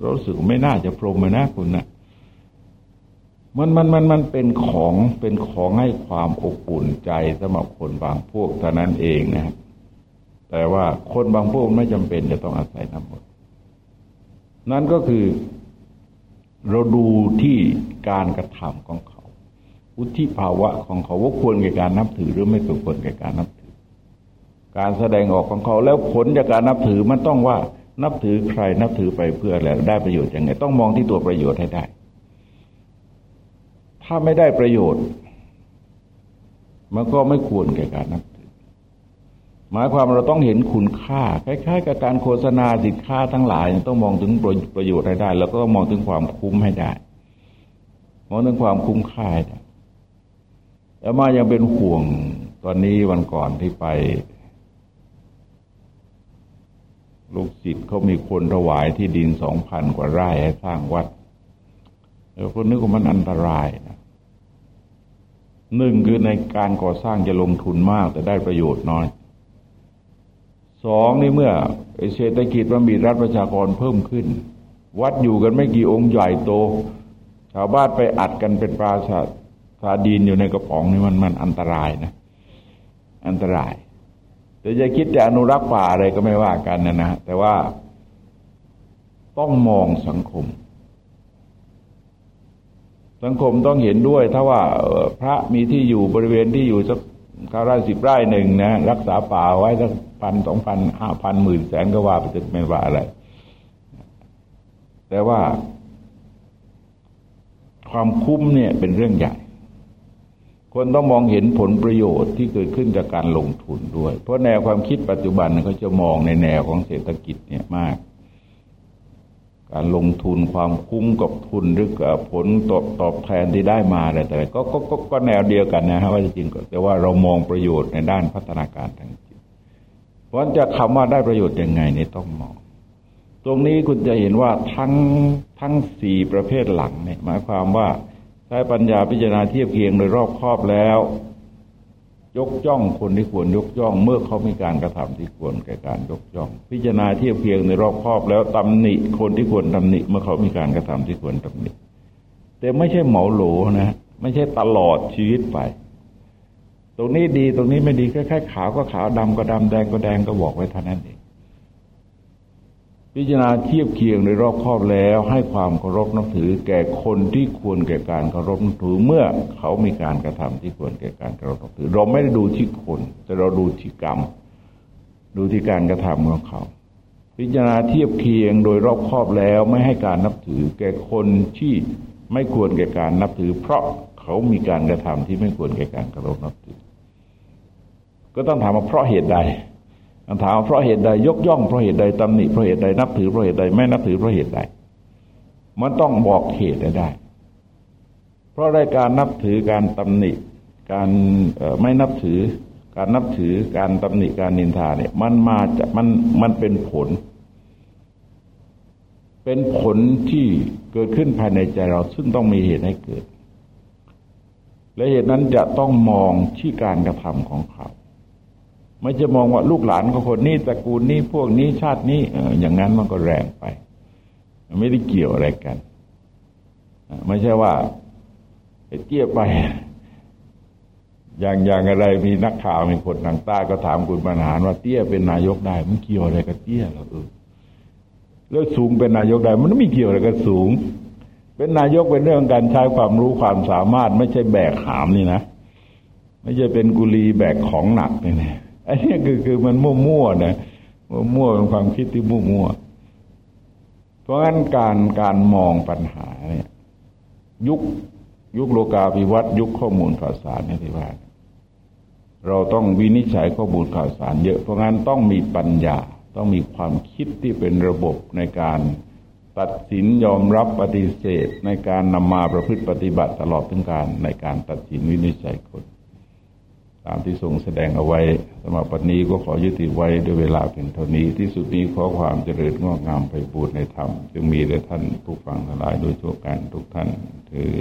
รู้สึกไม่น่าจะพรหมนะคุณนะมันมันมันมันเป็นของเป็นของให้ความอบอุ่นใจสำหรับคนบางพวกเท่านั้นเองนะครับแต่ว่าคนบางพวกไม่จำเป็นจะต้องอาศัยน้ำมนต์นั่นก็คือเราดูที่การกระทำของเขาวุฒิภาวะของเขาว่าควรแก่การนับถือหรือไม่ควรแก่การนับถือ การแสดงออกของเขา แล้วผลจากการนับถือมันต้องว่านับถือใครนับถือไปเพื่ออะไรได้ประโยชน์ยังไง ต้องมองที่ตัวประโยชน์ให้ได้ ถ้าไม่ได้ประโยชน์ มันก็ไม่ควรแก่การนับถือ หมายความเราต้องเห็นคุณค่าคล้ายๆ กับการโฆษณาสินค้าทั้งหลาย ต้องมองถึงประโยชน์ให้ได้ แล้วก็ต้องมองถึงความคุ้มให้ได้ มองถึงความคุ้มค่าได้แล้วมายังเป็นห่วงตอนนี้วันก่อนที่ไป ลูกศิษย์เขามีคนถวายที่ดินสองพันกว่าไร่ให้สร้างวัดแล้วคนนึกว่ามันอันตรายนะหนึ่งคือในการก่อสร้างจะลงทุนมาก แต่ได้ประโยชน์น้อยสองนี่เมื่อเศรษฐกิจมันมีรัฐประชากรเพิ่มขึ้น วัดอยู่กันไม่กี่องค์ใหญ่โต ชาวบ้านไปอัดกันเป็นปราสาทสาดินอยู่ในกระป๋องนี่มันมันอันตรายนะ อันตราย แต่จะคิดจะอนุรักษ์ป่าอะไรก็ไม่ว่ากันนะนะแต่ว่าต้องมองสังคม สังคมต้องเห็นด้วย ถ้าว่าพระมีที่อยู่บริเวณที่อยู่สักเก้าไร่สิบไร่หนึ่งนะรักษาป่าไว้สักพันสองพันห้าพันหมื่นแสนก็ว่าไปจะไม่ว่าอะไร แต่ว่าความคุ้มเนี่ยเป็นเรื่องใหญ่ คนต้องมองเห็นผลประโยชน์ที่เกิดขึ้นจากการลงทุนด้วย เพราะแนวความคิดปัจจุบันเขาจะมองในแนวของเศรษฐกิจเนี่ยมาก การลงทุนความคุ้มกับทุนหรือกับผลตอบตอบแทนที่ได้มาอะไรแต่ก็ก็ก็แนวเดียวกันนะฮะว่าจริงแต่ว่าเรามองประโยชน์ในด้านพัฒนาการทางจิต เพราะจะคำว่าได้ประโยชน์ยังไงเนี่ยต้องมอง ตรงนี้คุณจะเห็นว่าทั้งทั้งสี่ประเภทหลังเนี่ยหมายความว่า ใช้ปัญญาพิจารณาเทียบเคียงโดยรอบครอบแล้ว ยกย่องคนที่ควรยกย่อง เมื่อเขามีการกระทำที่ควรแก่การยกย่อง พิจารณาเทียบเพียงในรอบครอบแล้วตำหนิคนที่ควรตำหนิ เมื่อเขามีการกระทำที่ควรตำหนิ แต่ไม่ใช่เหมาโหลนะ ไม่ใช่ตลอดชีวิตไป ตรงนี้ดีตรงนี้ไม่ดีแค่ขาวก็ขาวดำก็ดำแดงก็แดงก็บอกไว้เท่านั้นเอง พิจารณาเทียบเคียงในรอบครอบแล้วให้ความเคารพนับถือแก่คนที่ควรแก่การเคารพนับถือเมื่อเขามีการกระทำที่ควรแก่การเคารพนับถือ เราไม่ได้ดูที่คน แต่เราดูที่กรรม ดูที่การกระทำของเขา พิจารณาเทียบเคียงโดยรอบครอบแล้วไม่ให้การนับถือ แก่คนที่ไม่ควรแก่การนับถือ เพราะเขามีการกระทำที่ไม่ควรแก่การเคารพนับถือ ก็ต้องถามว่าเพราะเหตุใด ถามเพราะเหตุใดยกย่องเพราะเหตุใดตำหนิเพราะเหตุใดนับถือเพราะเหตุใดไม่นับถือเพราะเหตุใดมันต้องบอกเหตุได้ เพราะได้การนับถือการตำหนิ การไม่นับถือ การนับถือการตำหนิการนินทาเนี่ย มันมาจากมันมันเป็นผล เป็นผลที่เกิดขึ้นภายในใจเราซึ่งต้องมีเหตุให้เกิด และเหตุนั้นจะต้องมองที่การกระทำของเขา ไม่จะมองว่าลูกหลานของคนนี้ตระกูลนี้พวกนี้ชาตินี้อย่างนั้นมันก็แรงไป ไม่ได้เกี่ยวอะไรกัน ไม่ใช่ว่าเตี้ยไป อย่างอย่างอะไรมีนักข่าวมีคนทางใต้ก็ถามคุณบรรหารว่าเตี้ยเป็นนายกได้ มันเกี่ยวอะไรกับเตี้ยหรอเออแล้วสูงเป็นนายกได้มันไม่เกี่ยวอะไรกับสูง เป็นนายกเป็นเรื่องการใช้ความรู้ความสามารถ ไม่ใช่แบกหามนี่นะไม่ใช่เป็นกุลีแบกของหนักนี่นะ อันนี้คือคือมันมั่วๆนะมั่วเป็นความคิดที่มั่วๆเพราะงั้นการการมองปัญหาเนี่ย ยุคยุคโลกาภิวัตน์ยุคข้อมูลข่าวสารนี่ที่ว่า เราต้องวินิจฉัยข้อมูลข่าวสารเยอะเพราะงั้นต้องมีปัญญา ต้องมีความคิดที่เป็นระบบในการตัดสินยอมรับปฏิเสธในการนำมาประพฤติปฏิบัติตลอดถึงการในการตัดสินวินิจฉัยคน ตามที่ทรงแสดงเอาไว้สมบัตินี้ก็ขอยุติไว้ด้วยเวลาเพียงเท่านี้ ที่สุดนี้ขอความเจริญงอกงามไปบูรณนธรรม จึงมีแด่ท่านผู้ฟังทั้งหลายโดยทั่วกันทุกท่านถือ